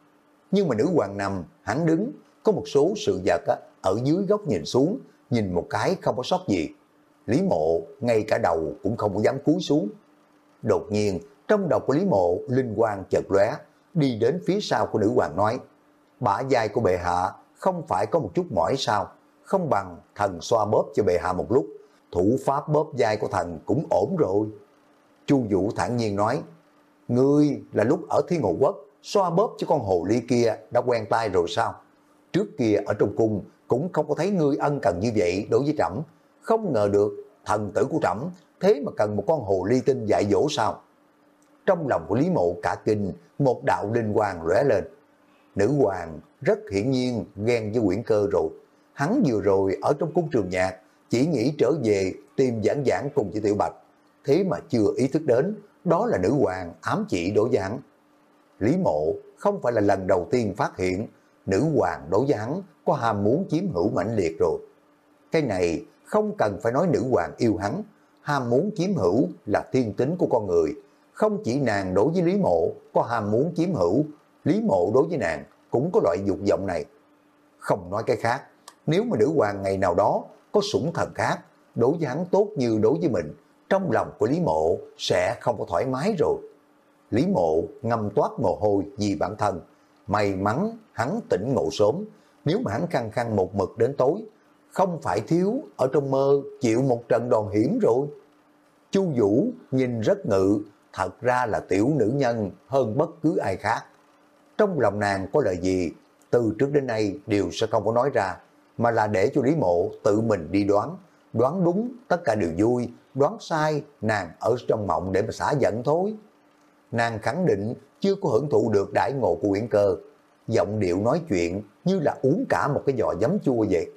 Nhưng mà nữ hoàng nằm, hắn đứng, có một số sự vật á, ở dưới góc nhìn xuống, nhìn một cái không có sót gì. Lý mộ ngay cả đầu cũng không có dám cúi xuống. Đột nhiên, trong đầu của Lý mộ, linh quang chợt lóe đi đến phía sau của nữ hoàng nói, bả vai của bệ hạ không phải có một chút mỏi sao, không bằng thần xoa bóp cho bệ hạ một lúc, thủ pháp bóp vai của thần cũng ổn rồi. Chu Vũ thản nhiên nói, ngươi là lúc ở Thiên Hồ Quốc, xoa bóp cho con hồ ly kia đã quen tay rồi sao? Trước kia ở trong cung cũng không có thấy ngươi ân cần như vậy đối với trẫm không ngờ được thần tử của trẫm thế mà cần một con hồ ly tinh dạy dỗ sao? Trong lòng của Lý Mộ cả kinh, một đạo linh quang lóe lên. Nữ hoàng rất hiển nhiên ghen với quyển cơ rồi. Hắn vừa rồi ở trong cung trường nhạc, chỉ nghĩ trở về tìm giảng giảng cùng với Tiểu Bạch. Thế mà chưa ý thức đến, đó là nữ hoàng ám chỉ đối với hắn. Lý Mộ không phải là lần đầu tiên phát hiện nữ hoàng đối với hắn có ham muốn chiếm hữu mãnh liệt rồi. Cái này không cần phải nói nữ hoàng yêu hắn, ham muốn chiếm hữu là thiên tính của con người. Không chỉ nàng đối với Lý Mộ có ham muốn chiếm hữu, Lý Mộ đối với nàng cũng có loại dục vọng này. Không nói cái khác, nếu mà nữ hoàng ngày nào đó có sủng thần khác, đối với hắn tốt như đối với mình, trong lòng của Lý Mộ sẽ không có thoải mái rồi. Lý Mộ ngâm toát mồ hôi vì bản thân, may mắn hắn tỉnh ngộ sớm, nếu mà hắn khăng khăng một mực đến tối, không phải thiếu ở trong mơ chịu một trận đòn hiểm rồi. Chu Vũ nhìn rất ngự, thật ra là tiểu nữ nhân hơn bất cứ ai khác. Trong lòng nàng có lời gì, từ trước đến nay đều sẽ không có nói ra, mà là để cho Lý Mộ tự mình đi đoán. Đoán đúng, tất cả đều vui, đoán sai, nàng ở trong mộng để mà xả giận thôi. Nàng khẳng định chưa có hưởng thụ được đại ngộ của Uyển Cơ, giọng điệu nói chuyện như là uống cả một cái giò giấm chua vậy.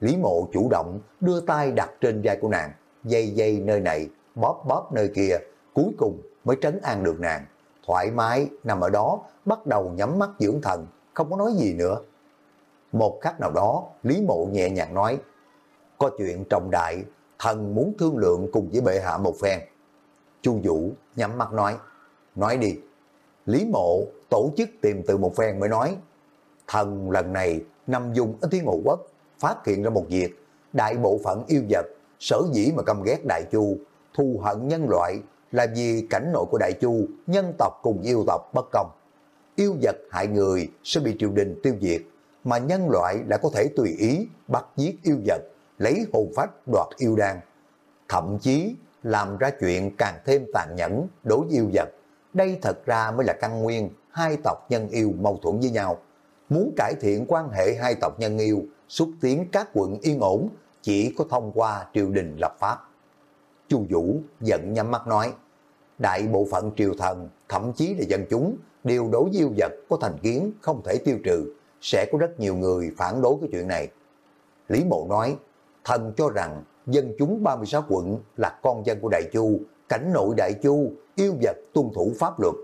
Lý mộ chủ động đưa tay đặt trên vai của nàng, dây dây nơi này, bóp bóp nơi kia, cuối cùng mới trấn an được nàng. Thoải mái nằm ở đó, bắt đầu nhắm mắt dưỡng thần, không có nói gì nữa. Một khắc nào đó, Lý mộ nhẹ nhàng nói, có chuyện trọng đại, thần muốn thương lượng cùng với bệ hạ một phen. Chu Vũ nhắm mắt nói, nói đi. Lý mộ tổ chức tìm từ một phen mới nói, thần lần này nằm dùng ở thiên ngộ quốc, phát hiện ra một việc, đại bộ phận yêu vật, sở dĩ mà căm ghét đại chu, thù hận nhân loại là vì cảnh nội của đại chu, nhân tộc cùng yêu tộc bất công. Yêu vật hại người sẽ bị triều đình tiêu diệt, mà nhân loại lại có thể tùy ý bắt giết yêu vật, lấy hồn phách đoạt yêu đan. Thậm chí làm ra chuyện càng thêm tàn nhẫn đối với yêu vật. Đây thật ra mới là căn nguyên hai tộc nhân yêu mâu thuẫn với nhau. Muốn cải thiện quan hệ hai tộc nhân yêu, xúc tiến các quận yên ổn, chỉ có thông qua triều đình lập pháp. Chu Vũ giận nhắm mắt nói, đại bộ phận triều thần, thậm chí là dân chúng, đều đối diêu vật có thành kiến không thể tiêu trừ, sẽ có rất nhiều người phản đối cái chuyện này. Lý Mộ nói, thần cho rằng dân chúng 36 quận là con dân của Đại Chu, cảnh nội Đại Chu, yêu vật tuân thủ pháp luật.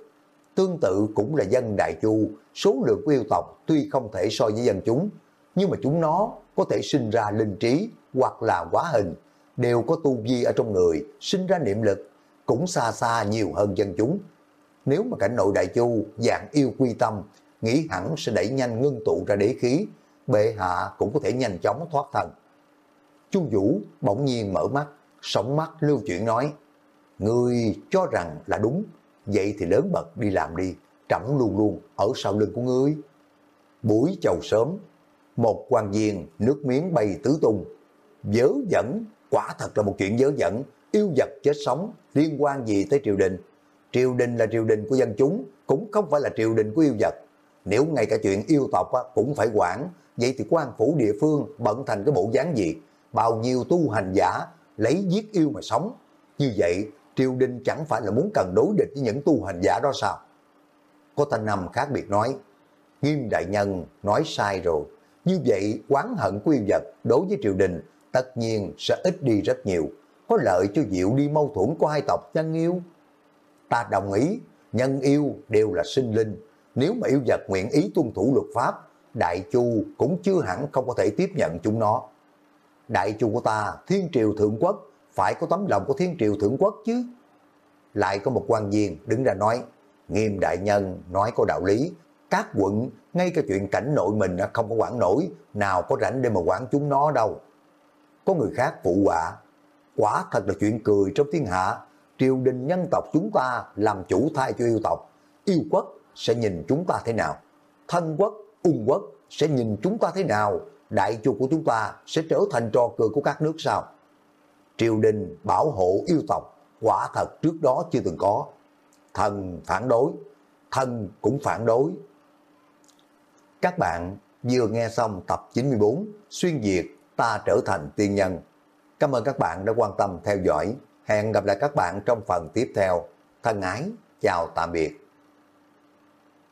Tương tự cũng là dân Đại Chu, số lượng của yêu tộc tuy không thể so với dân chúng, nhưng mà chúng nó có thể sinh ra linh trí hoặc là quá hình, đều có tu vi ở trong người, sinh ra niệm lực, cũng xa xa nhiều hơn dân chúng. Nếu mà cảnh nội Đại Chu dạng yêu quy tâm, nghĩ hẳn sẽ đẩy nhanh ngưng tụ ra đế khí, bệ hạ cũng có thể nhanh chóng thoát thần Chu Vũ bỗng nhiên mở mắt, sóng mắt lưu chuyển nói, Ngươi cho rằng là đúng, vậy thì lớn bật đi làm đi, trẫm luôn luôn ở sau lưng của ngươi. Buổi chầu sớm, một quan viên nước miếng bay tứ tung, dớ dẫn, quả thật là một chuyện dớ dẫn, yêu vật chết sống, liên quan gì tới triều đình. Triều đình là triều đình của dân chúng, cũng không phải là triều đình của yêu vật. Nếu ngay cả chuyện yêu tộc cũng phải quản, vậy thì quan phủ địa phương bận thành cái bộ dáng gì? bao nhiêu tu hành giả lấy giết yêu mà sống. Như vậy, triều đình chẳng phải là muốn cần đối địch với những tu hành giả đó sao? Có thanh năm khác biệt nói, nghiêm đại nhân nói sai rồi, Như vậy, quán hận của yêu vật đối với triều đình tất nhiên sẽ ít đi rất nhiều, có lợi cho Diệu đi mâu thuẫn của hai tộc nhân yêu. Ta đồng ý, nhân yêu đều là sinh linh, nếu mà yêu vật nguyện ý tuân thủ luật pháp, Đại Chu cũng chưa hẳn không có thể tiếp nhận chúng nó. Đại Chu của ta, Thiên Triều Thượng Quốc, phải có tấm lòng của Thiên Triều Thượng Quốc chứ. Lại có một quan viên đứng ra nói, nghiêm đại nhân nói có đạo lý, các quận ngay cả chuyện cảnh nội mình không có quản nổi, nào có rảnh để mà quản chúng nó đâu. Có người khác phụ họa, quả thật là chuyện cười trong thiên hạ, triều đình nhân tộc chúng ta làm chủ thai cho yêu tộc, yêu quốc sẽ nhìn chúng ta thế nào, thân quốc, ung quốc sẽ nhìn chúng ta thế nào, đại chu của chúng ta sẽ trở thành trò cười của các nước sao. Triều đình bảo hộ yêu tộc, quả thật trước đó chưa từng có. Thần phản đối, thân cũng phản đối. Các bạn vừa nghe xong tập 94 Xuyên Việt ta trở thành tiên nhân. Cảm ơn các bạn đã quan tâm theo dõi. Hẹn gặp lại các bạn trong phần tiếp theo. Thân ái, chào tạm biệt.